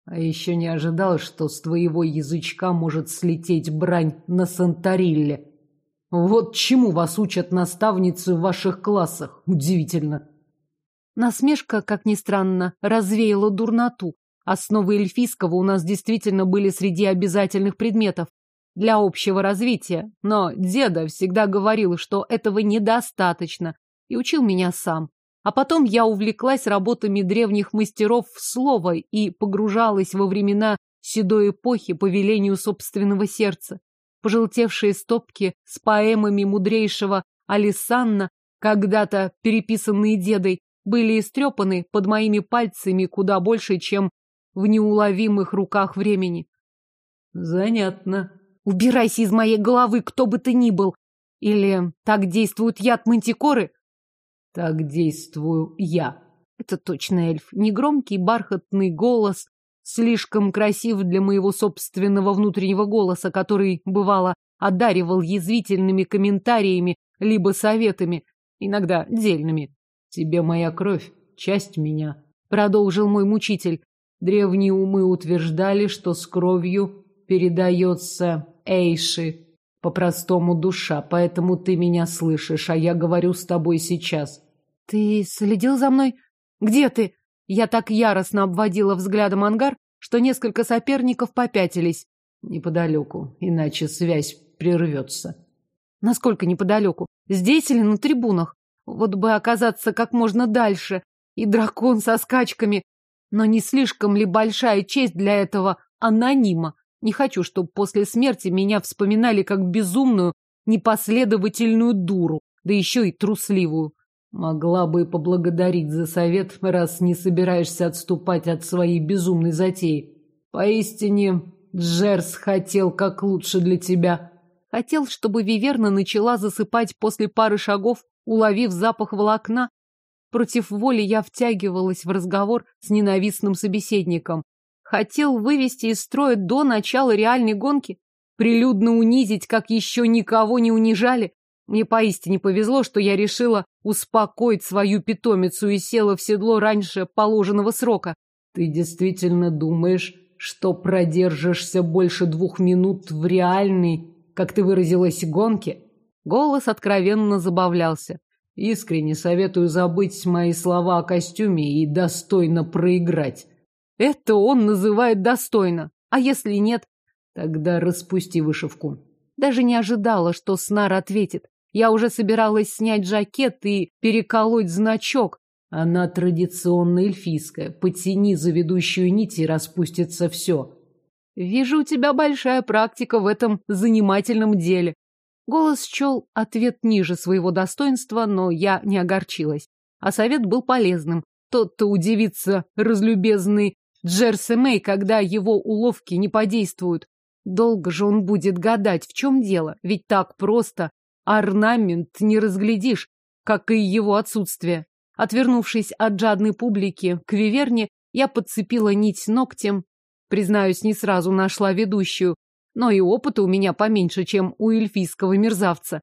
А еще не ожидал, что с твоего язычка может слететь брань на Санторилле. Вот чему вас учат наставницы в ваших классах. Удивительно. Насмешка, как ни странно, развеяла дурноту. Основы эльфийского у нас действительно были среди обязательных предметов для общего развития, но деда всегда говорил, что этого недостаточно, и учил меня сам. А потом я увлеклась работами древних мастеров слова и погружалась во времена седой эпохи по велению собственного сердца. Пожелтевшие стопки с поэмами мудрейшего Алисанна, когда-то переписанные дедой, были истрепаны под моими пальцами куда больше, чем в неуловимых руках времени. Занятно. Убирайся из моей головы, кто бы ты ни был. Или так действует яд мантикоры? Так действую я. Это точно эльф. Негромкий бархатный голос, слишком красив для моего собственного внутреннего голоса, который, бывало, одаривал язвительными комментариями либо советами, иногда дельными. «Тебе моя кровь, часть меня», — продолжил мой мучитель. Древние умы утверждали, что с кровью передается Эйши, по-простому душа, поэтому ты меня слышишь, а я говорю с тобой сейчас. Ты следил за мной? Где ты? Я так яростно обводила взглядом ангар, что несколько соперников попятились. Неподалеку, иначе связь прервется. Насколько неподалеку? Здесь или на трибунах? Вот бы оказаться как можно дальше. И дракон со скачками. Но не слишком ли большая честь для этого анонима? Не хочу, чтобы после смерти меня вспоминали как безумную, непоследовательную дуру, да еще и трусливую. Могла бы поблагодарить за совет, раз не собираешься отступать от своей безумной затеи. Поистине, Джерс хотел как лучше для тебя. Хотел, чтобы Виверна начала засыпать после пары шагов, уловив запах волокна. Против воли я втягивалась в разговор с ненавистным собеседником. Хотел вывести из строя до начала реальной гонки, прилюдно унизить, как еще никого не унижали. Мне поистине повезло, что я решила успокоить свою питомицу и села в седло раньше положенного срока. Ты действительно думаешь, что продержишься больше двух минут в реальной, как ты выразилась, гонке? Голос откровенно забавлялся. Искренне советую забыть мои слова о костюме и достойно проиграть. Это он называет достойно. А если нет? Тогда распусти вышивку. Даже не ожидала, что Снар ответит. Я уже собиралась снять жакет и переколоть значок. Она традиционно эльфийская. Потяни за ведущую нить и распустится все. Вижу, у тебя большая практика в этом занимательном деле. Голос чел ответ ниже своего достоинства, но я не огорчилась. А совет был полезным. Тот-то удивится разлюбезный Джерси Мэй, когда его уловки не подействуют. Долго же он будет гадать, в чем дело, ведь так просто орнамент не разглядишь, как и его отсутствие. Отвернувшись от жадной публики к виверне, я подцепила нить ногтем. Признаюсь, не сразу нашла ведущую, но и опыта у меня поменьше, чем у эльфийского мерзавца.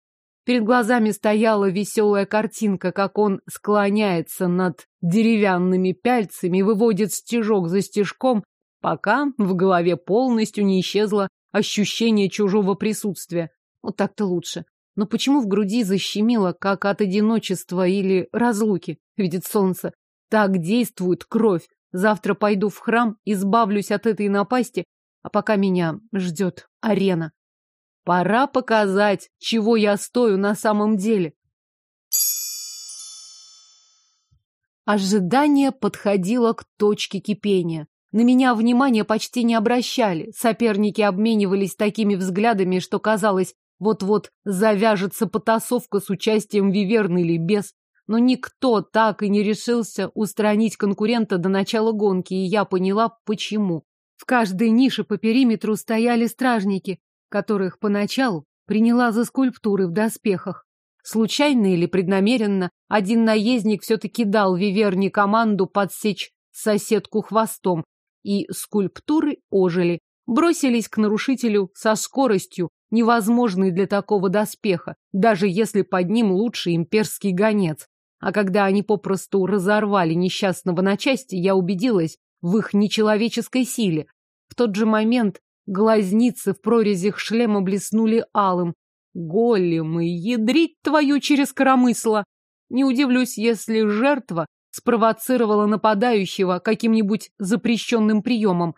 Перед глазами стояла веселая картинка, как он склоняется над деревянными пяльцами, выводит стежок за стежком, пока в голове полностью не исчезло ощущение чужого присутствия. Вот так-то лучше. Но почему в груди защемило, как от одиночества или разлуки? Видит солнце. Так действует кровь. Завтра пойду в храм, избавлюсь от этой напасти, а пока меня ждет арена. Пора показать, чего я стою на самом деле. Ожидание подходило к точке кипения. На меня внимания почти не обращали. Соперники обменивались такими взглядами, что казалось, вот-вот завяжется потасовка с участием Виверны или без. Но никто так и не решился устранить конкурента до начала гонки, и я поняла, почему. В каждой нише по периметру стояли стражники, которых поначалу приняла за скульптуры в доспехах. Случайно или преднамеренно один наездник все-таки дал Виверне команду подсечь соседку хвостом, и скульптуры ожили, бросились к нарушителю со скоростью, невозможной для такого доспеха, даже если под ним лучший имперский гонец. А когда они попросту разорвали несчастного на части, я убедилась в их нечеловеческой силе. В тот же момент Глазницы в прорезях шлема блеснули алым. Големы, ядрить твою через коромысло! Не удивлюсь, если жертва спровоцировала нападающего каким-нибудь запрещенным приемом.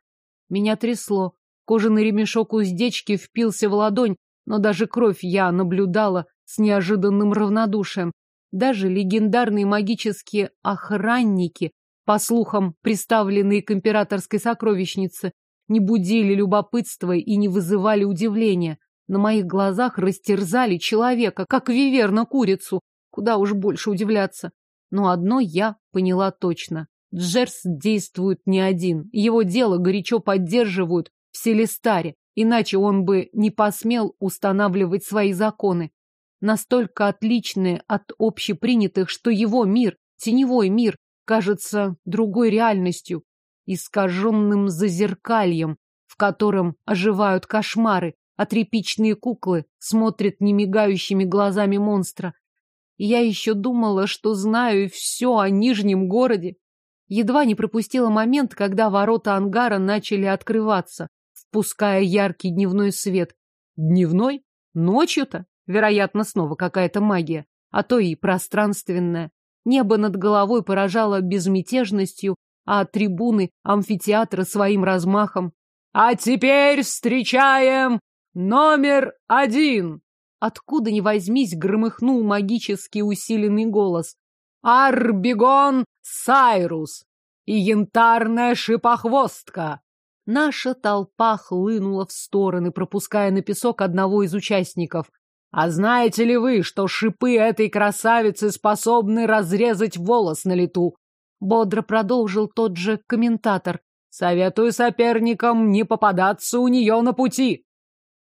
Меня трясло. Кожаный ремешок уздечки впился в ладонь, но даже кровь я наблюдала с неожиданным равнодушием. Даже легендарные магические охранники, по слухам, приставленные к императорской сокровищнице, не будили любопытства и не вызывали удивления. На моих глазах растерзали человека, как виверна курицу. Куда уж больше удивляться. Но одно я поняла точно. Джерс действует не один. Его дело горячо поддерживают в Селестаре, иначе он бы не посмел устанавливать свои законы. Настолько отличные от общепринятых, что его мир, теневой мир, кажется другой реальностью, искаженным зазеркальем, в котором оживают кошмары, а тряпичные куклы смотрят немигающими глазами монстра. Я еще думала, что знаю все о Нижнем городе. Едва не пропустила момент, когда ворота ангара начали открываться, впуская яркий дневной свет. Дневной? Ночью-то? Вероятно, снова какая-то магия, а то и пространственная. Небо над головой поражало безмятежностью, а трибуны амфитеатра своим размахом. «А теперь встречаем номер один!» Откуда ни возьмись, громыхнул магически усиленный голос. «Арбигон Сайрус и янтарная шипохвостка!» Наша толпа хлынула в стороны, пропуская на песок одного из участников. А знаете ли вы, что шипы этой красавицы способны разрезать волос на лету? Бодро продолжил тот же комментатор. Советую соперникам не попадаться у нее на пути.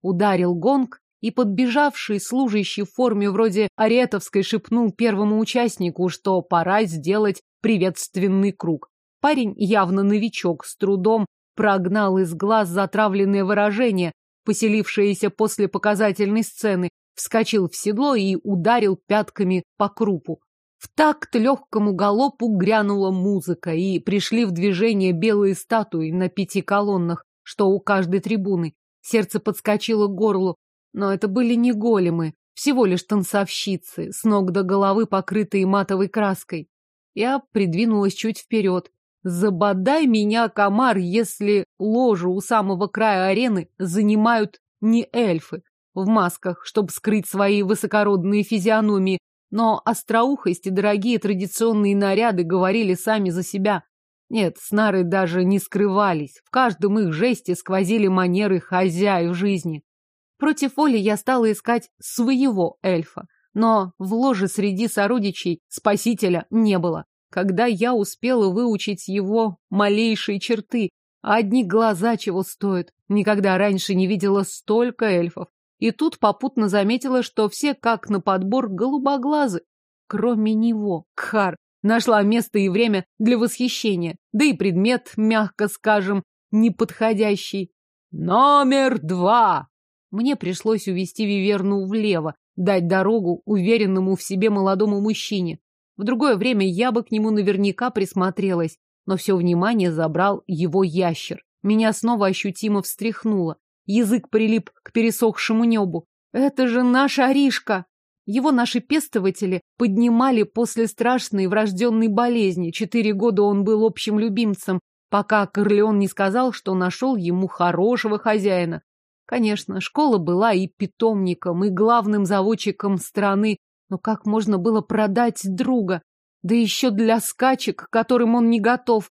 Ударил гонг, и подбежавший служащий в форме вроде аретовской шепнул первому участнику, что пора сделать приветственный круг. Парень, явно новичок, с трудом прогнал из глаз затравленное выражение, поселившееся после показательной сцены, вскочил в седло и ударил пятками по крупу. В такт легкому галопу грянула музыка, и пришли в движение белые статуи на пяти колоннах, что у каждой трибуны. Сердце подскочило к горлу, но это были не големы, всего лишь танцовщицы, с ног до головы покрытые матовой краской. Я придвинулась чуть вперед. Забодай меня, комар, если ложу у самого края арены занимают не эльфы в масках, чтобы скрыть свои высокородные физиономии, но остроухость и дорогие традиционные наряды говорили сами за себя. Нет, снары даже не скрывались, в каждом их жесте сквозили манеры хозяев жизни. Против воли я стала искать своего эльфа, но в ложе среди сородичей спасителя не было. Когда я успела выучить его малейшие черты, одни глаза чего стоят, никогда раньше не видела столько эльфов. И тут попутно заметила, что все как на подбор голубоглазы. Кроме него, Кхар, нашла место и время для восхищения, да и предмет, мягко скажем, неподходящий. Номер два! Мне пришлось увести Виверну влево, дать дорогу уверенному в себе молодому мужчине. В другое время я бы к нему наверняка присмотрелась, но все внимание забрал его ящер. Меня снова ощутимо встряхнуло. Язык прилип к пересохшему небу. Это же наша Аришка! Его наши пестователи поднимали после страшной врожденной болезни. Четыре года он был общим любимцем, пока Корлеон не сказал, что нашел ему хорошего хозяина. Конечно, школа была и питомником, и главным заводчиком страны, но как можно было продать друга? Да еще для скачек, к которым он не готов.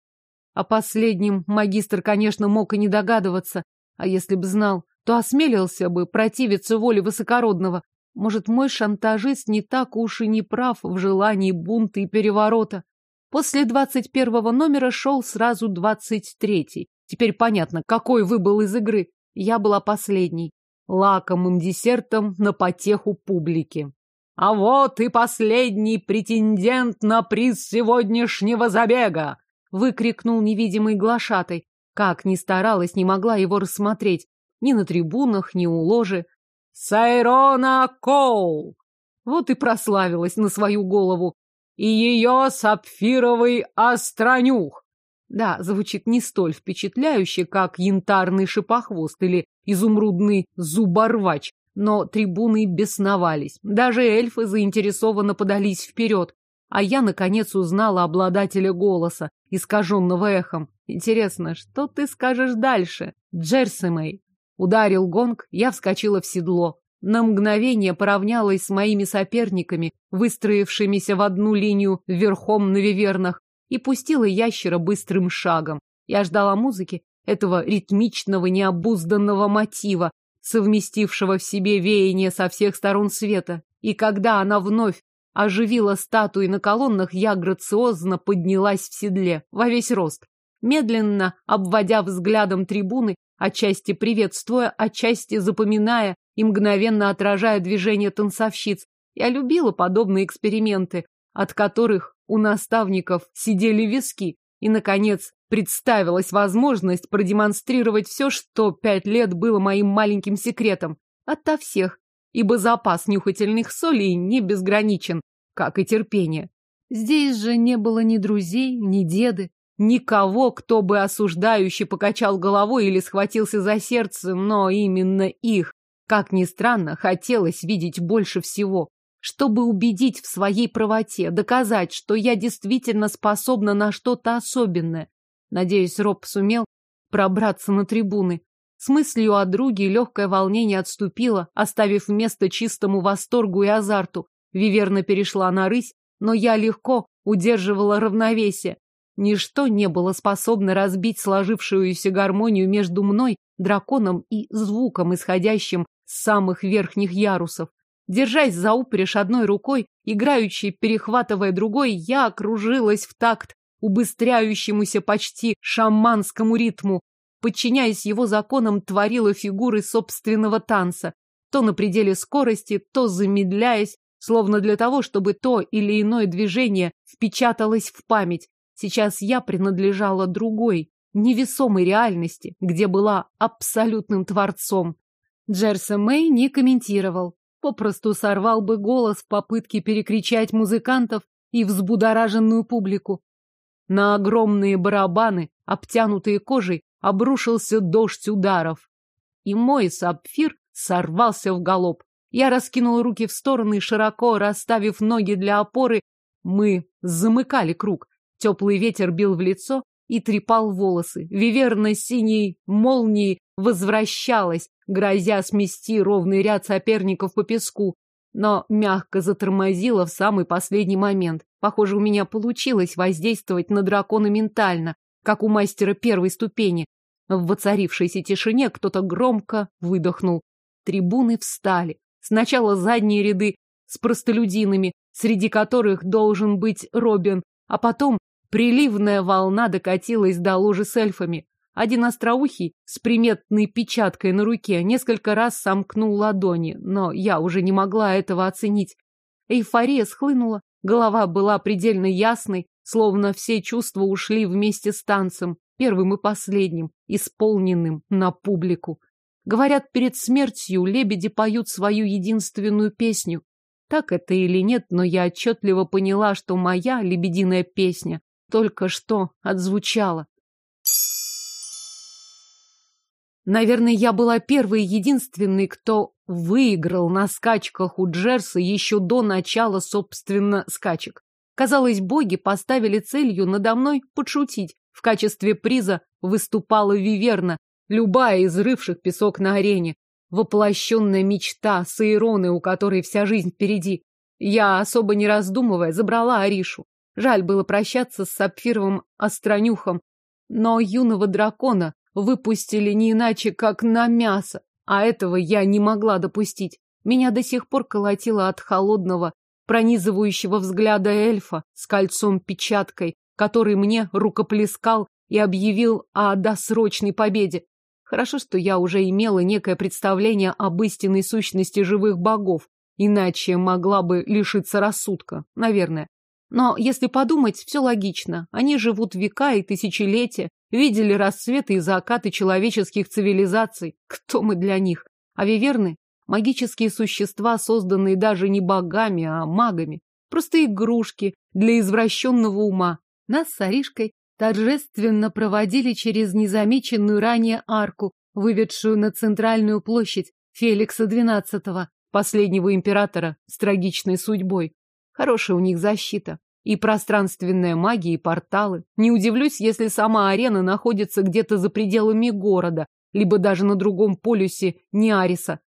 О последнем магистр, конечно, мог и не догадываться. А если б знал, то осмелился бы противиться воле высокородного. Может, мой шантажист не так уж и не прав в желании бунта и переворота. После двадцать первого номера шел сразу двадцать третий. Теперь понятно, какой выбыл из игры. Я была последней. Лакомым десертом на потеху публики. А вот и последний претендент на приз сегодняшнего забега! Выкрикнул невидимый глашатай. Как ни старалась, не могла его рассмотреть. Ни на трибунах, ни у ложи. Сайрона Коул! Вот и прославилась на свою голову. И ее сапфировый остронюх. Да, звучит не столь впечатляюще, как янтарный шипохвост или изумрудный зуборвач, но трибуны бесновались. Даже эльфы заинтересованно подались вперед. А я, наконец, узнала обладателя голоса, искаженного эхом. Интересно, что ты скажешь дальше? Джерси Мэй. Ударил гонг, я вскочила в седло. На мгновение поравнялась с моими соперниками, выстроившимися в одну линию верхом на вивернах, и пустила ящера быстрым шагом. Я ждала музыки, этого ритмичного, необузданного мотива, совместившего в себе веяние со всех сторон света. И когда она вновь оживила статуи на колоннах, я грациозно поднялась в седле, во весь рост, медленно обводя взглядом трибуны, отчасти приветствуя, отчасти запоминая и мгновенно отражая движения танцовщиц. Я любила подобные эксперименты, от которых у наставников сидели виски, и, наконец, представилась возможность продемонстрировать все, что пять лет было моим маленьким секретом. Ото всех, ибо запас нюхательных солей не безграничен, как и терпение. Здесь же не было ни друзей, ни деды, никого, кто бы осуждающе покачал головой или схватился за сердце, но именно их, как ни странно, хотелось видеть больше всего, чтобы убедить в своей правоте, доказать, что я действительно способна на что-то особенное. Надеюсь, Роб сумел пробраться на трибуны. С мыслью о друге легкое волнение отступило, оставив место чистому восторгу и азарту. Виверна перешла на рысь, но я легко удерживала равновесие. Ничто не было способно разбить сложившуюся гармонию между мной, драконом и звуком, исходящим с самых верхних ярусов. Держась за упряжь одной рукой, играючи, перехватывая другой, я окружилась в такт убыстряющемуся почти шаманскому ритму, подчиняясь его законам, творила фигуры собственного танца, то на пределе скорости, то замедляясь, словно для того, чтобы то или иное движение впечаталось в память. Сейчас я принадлежала другой, невесомой реальности, где была абсолютным творцом. Джерса Мэй не комментировал, попросту сорвал бы голос в попытке перекричать музыкантов и взбудораженную публику. На огромные барабаны, обтянутые кожей, обрушился дождь ударов. И мой сапфир сорвался в галоп. Я раскинул руки в стороны, широко расставив ноги для опоры. Мы замыкали круг. Теплый ветер бил в лицо и трепал волосы. Виверна синей молнией возвращалась, грозя смести ровный ряд соперников по песку но мягко затормозила в самый последний момент. Похоже, у меня получилось воздействовать на дракона ментально, как у мастера первой ступени. В воцарившейся тишине кто-то громко выдохнул. Трибуны встали. Сначала задние ряды с простолюдинами, среди которых должен быть Робин, а потом приливная волна докатилась до ложи с эльфами. Один остроухий с приметной печаткой на руке несколько раз сомкнул ладони, но я уже не могла этого оценить. Эйфория схлынула, голова была предельно ясной, словно все чувства ушли вместе с танцем, первым и последним, исполненным на публику. Говорят, перед смертью лебеди поют свою единственную песню. Так это или нет, но я отчетливо поняла, что моя лебединая песня только что отзвучала. Наверное, я была первой и единственной, кто выиграл на скачках у Джерса еще до начала, собственно, скачек. Казалось, боги поставили целью надо мной подшутить. В качестве приза выступала Виверна, любая из рывших песок на арене. Воплощенная мечта Саироны, у которой вся жизнь впереди. Я, особо не раздумывая, забрала Аришу. Жаль было прощаться с сапфировым остронюхом, но юного дракона выпустили не иначе, как на мясо, а этого я не могла допустить. Меня до сих пор колотило от холодного, пронизывающего взгляда эльфа с кольцом-печаткой, который мне рукоплескал и объявил о досрочной победе. Хорошо, что я уже имела некое представление об истинной сущности живых богов, иначе могла бы лишиться рассудка, наверное. Но если подумать, все логично. Они живут века и тысячелетия, видели рассветы и закаты человеческих цивилизаций. Кто мы для них? А виверны – магические существа, созданные даже не богами, а магами. Просто игрушки для извращенного ума. Нас с Аришкой торжественно проводили через незамеченную ранее арку, выведшую на центральную площадь Феликса XII, последнего императора с трагичной судьбой. Хорошая у них защита. И пространственная магия, и порталы. Не удивлюсь, если сама арена находится где-то за пределами города, либо даже на другом полюсе Неариса.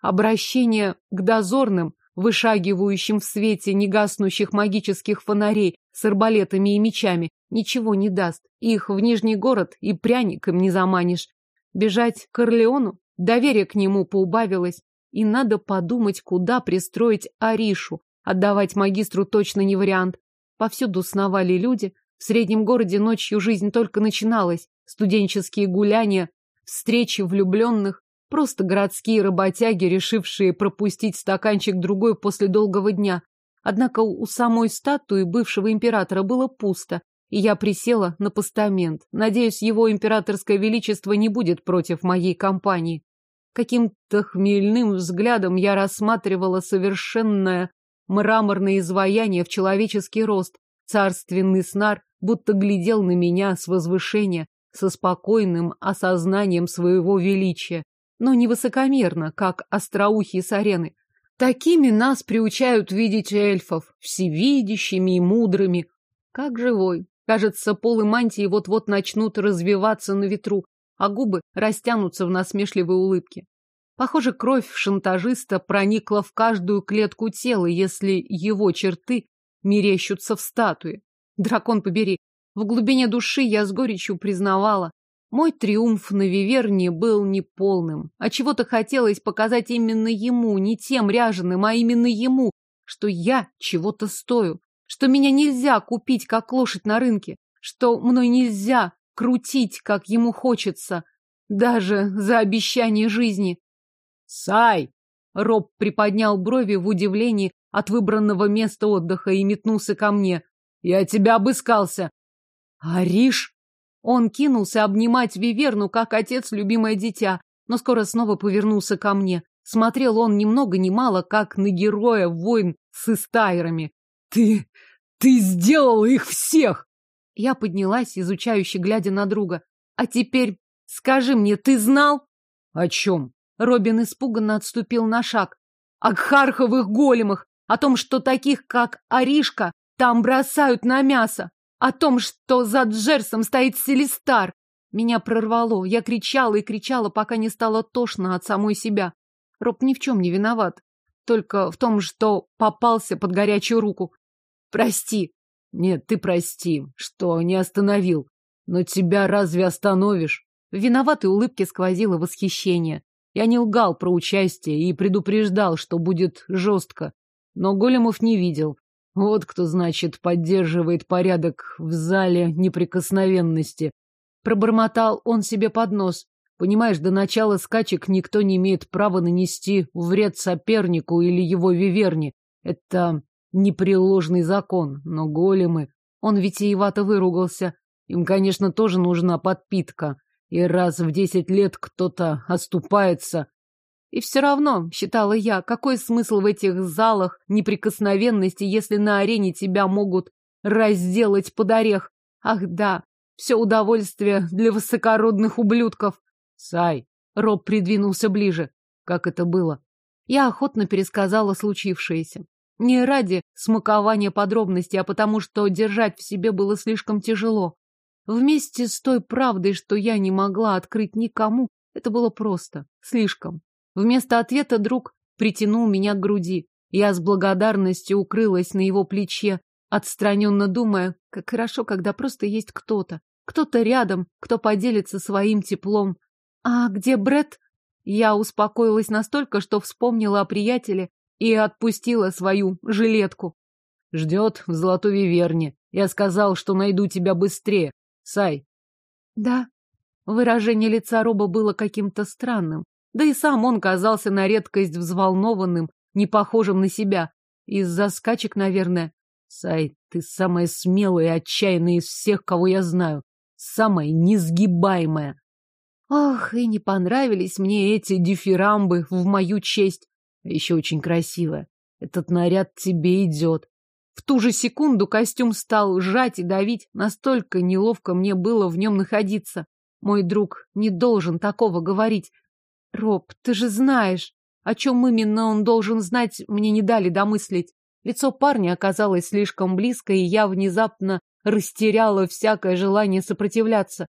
Обращение к дозорным, вышагивающим в свете негаснущих магических фонарей с арбалетами и мечами, ничего не даст. Их в Нижний город и пряником не заманишь. Бежать к Орлеону? Доверие к нему поубавилось. И надо подумать, куда пристроить Аришу. Отдавать магистру точно не вариант. Повсюду сновали люди. В среднем городе ночью жизнь только начиналась. Студенческие гуляния, встречи влюбленных, просто городские работяги, решившие пропустить стаканчик другой после долгого дня. Однако у самой статуи бывшего императора было пусто, и я присела на постамент. Надеюсь, его императорское величество не будет против моей компании. Каким-то хмельным взглядом я рассматривала совершенное мраморное изваяние в человеческий рост. Царственный снар будто глядел на меня с возвышения, со спокойным осознанием своего величия, но не высокомерно, как остроухие с арены. Такими нас приучают видеть эльфов, всевидящими и мудрыми, как живой. Кажется, полы мантии вот-вот начнут развиваться на ветру, а губы растянутся в насмешливой улыбке. Похоже, кровь шантажиста проникла в каждую клетку тела, если его черты мерещутся в статуе. Дракон побери, в глубине души я с горечью признавала, мой триумф на Виверне был неполным, а чего-то хотелось показать именно ему, не тем ряженым, а именно ему, что я чего-то стою что меня нельзя купить, как лошадь на рынке, что мной нельзя крутить, как ему хочется, даже за обещание жизни. «Сай!» — Роб приподнял брови в удивлении от выбранного места отдыха и метнулся ко мне. «Я тебя обыскался!» «Ариш!» Он кинулся обнимать Виверну, как отец любимое дитя, но скоро снова повернулся ко мне. Смотрел он ни много ни мало, как на героя войн с истайрами. «Ты... ты сделала их всех!» Я поднялась, изучающе глядя на друга. «А теперь скажи мне, ты знал?» «О чем?» Робин испуганно отступил на шаг. «О кхарховых големах! О том, что таких, как Аришка, там бросают на мясо! О том, что за Джерсом стоит Селистар!» Меня прорвало. Я кричала и кричала, пока не стало тошно от самой себя. Роб ни в чем не виноват. Только в том, что попался под горячую руку. Прости. Нет, ты прости, что не остановил. Но тебя разве остановишь? В виноватой улыбке сквозило восхищение. Я не лгал про участие и предупреждал, что будет жестко. Но големов не видел. Вот кто, значит, поддерживает порядок в зале неприкосновенности. Пробормотал он себе под нос. Понимаешь, до начала скачек никто не имеет права нанести вред сопернику или его виверне. Это непреложный закон, но големы... Он витиевато выругался. Им, конечно, тоже нужна подпитка. И раз в десять лет кто-то оступается. И все равно, считала я, какой смысл в этих залах неприкосновенности, если на арене тебя могут разделать под орех? Ах да, все удовольствие для высокородных ублюдков. Сай, Роб придвинулся ближе. Как это было? Я охотно пересказала случившееся. Не ради смакования подробностей, а потому что держать в себе было слишком тяжело. Вместе с той правдой, что я не могла открыть никому, это было просто, слишком. Вместо ответа друг притянул меня к груди. Я с благодарностью укрылась на его плече, отстраненно думая, как хорошо, когда просто есть кто-то. Кто-то рядом, кто поделится своим теплом. А где Бред? Я успокоилась настолько, что вспомнила о приятеле и отпустила свою жилетку. Ждет в Золотой Виверне. Я сказал, что найду тебя быстрее. Сай. Да. Выражение лица Роба было каким-то странным. Да и сам он казался на редкость взволнованным, не похожим на себя. Из-за скачек, наверное. Сай, ты самая смелая и отчаянная из всех, кого я знаю. Самая несгибаемая. Ох, и не понравились мне эти дифирамбы в мою честь. А еще очень красивая. Этот наряд тебе идет. В ту же секунду костюм стал сжать и давить. Настолько неловко мне было в нем находиться. Мой друг не должен такого говорить. Роб, ты же знаешь, о чем именно он должен знать, мне не дали домыслить. Лицо парня оказалось слишком близко, и я внезапно растеряла всякое желание сопротивляться.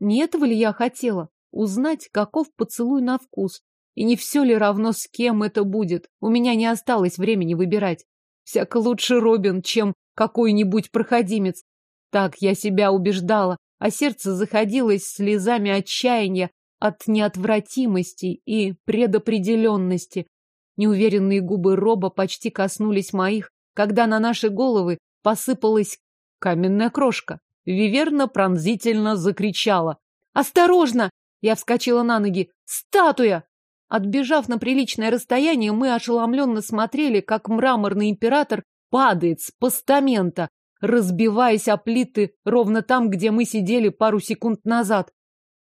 Не этого ли я хотела? Узнать, каков поцелуй на вкус. И не все ли равно, с кем это будет? У меня не осталось времени выбирать. Всяко лучше Робин, чем какой-нибудь проходимец. Так я себя убеждала, а сердце заходилось слезами отчаяния от неотвратимости и предопределенности. Неуверенные губы Роба почти коснулись моих, когда на наши головы посыпалась каменная крошка. Виверна пронзительно закричала. «Осторожно!» Я вскочила на ноги. «Статуя!» Отбежав на приличное расстояние, мы ошеломленно смотрели, как мраморный император падает с постамента, разбиваясь о плиты ровно там, где мы сидели пару секунд назад.